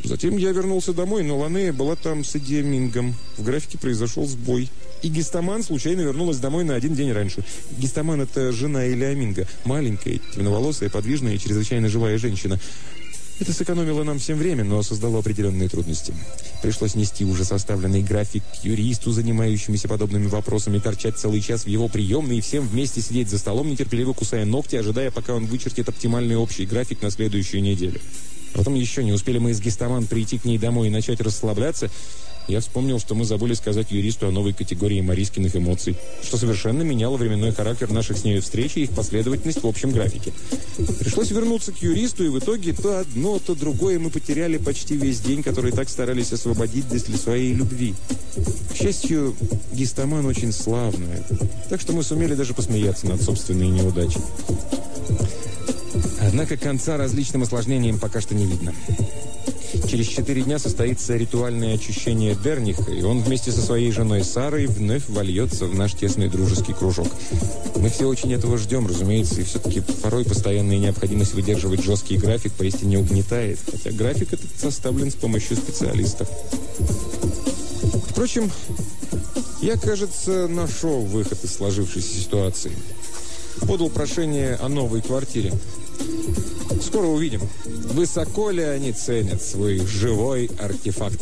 Затем я вернулся домой, но Ланея была там с Эдиамингом. В графике произошел сбой. И Гистаман случайно вернулась домой на один день раньше. Гистаман – это жена Элиаминга. Маленькая, темноволосая, подвижная и чрезвычайно живая женщина. Это сэкономило нам всем время, но создало определенные трудности. Пришлось нести уже составленный график к юристу, занимающемуся подобными вопросами, торчать целый час в его приемной и всем вместе сидеть за столом, нетерпеливо кусая ногти, ожидая, пока он вычертит оптимальный общий график на следующую неделю. Потом еще не успели мы из Гестаман прийти к ней домой и начать расслабляться, я вспомнил, что мы забыли сказать юристу о новой категории Марискиных эмоций, что совершенно меняло временной характер наших с ней встреч и их последовательность в общем графике. Пришлось вернуться к юристу, и в итоге то одно, то другое мы потеряли почти весь день, который так старались освободить для своей любви. К счастью, гистоман очень славная, так что мы сумели даже посмеяться над собственной неудачей. Однако конца различным осложнениям пока что не видно. Через четыре дня состоится ритуальное очищение Дерниха, и он вместе со своей женой Сарой вновь вольется в наш тесный дружеский кружок. Мы все очень этого ждем, разумеется, и все-таки порой постоянная необходимость выдерживать жесткий график поистине угнетает, хотя график этот составлен с помощью специалистов. Впрочем, я, кажется, нашел выход из сложившейся ситуации. Подал прошение о новой квартире. Скоро увидим, высоко ли они ценят свой живой артефакт.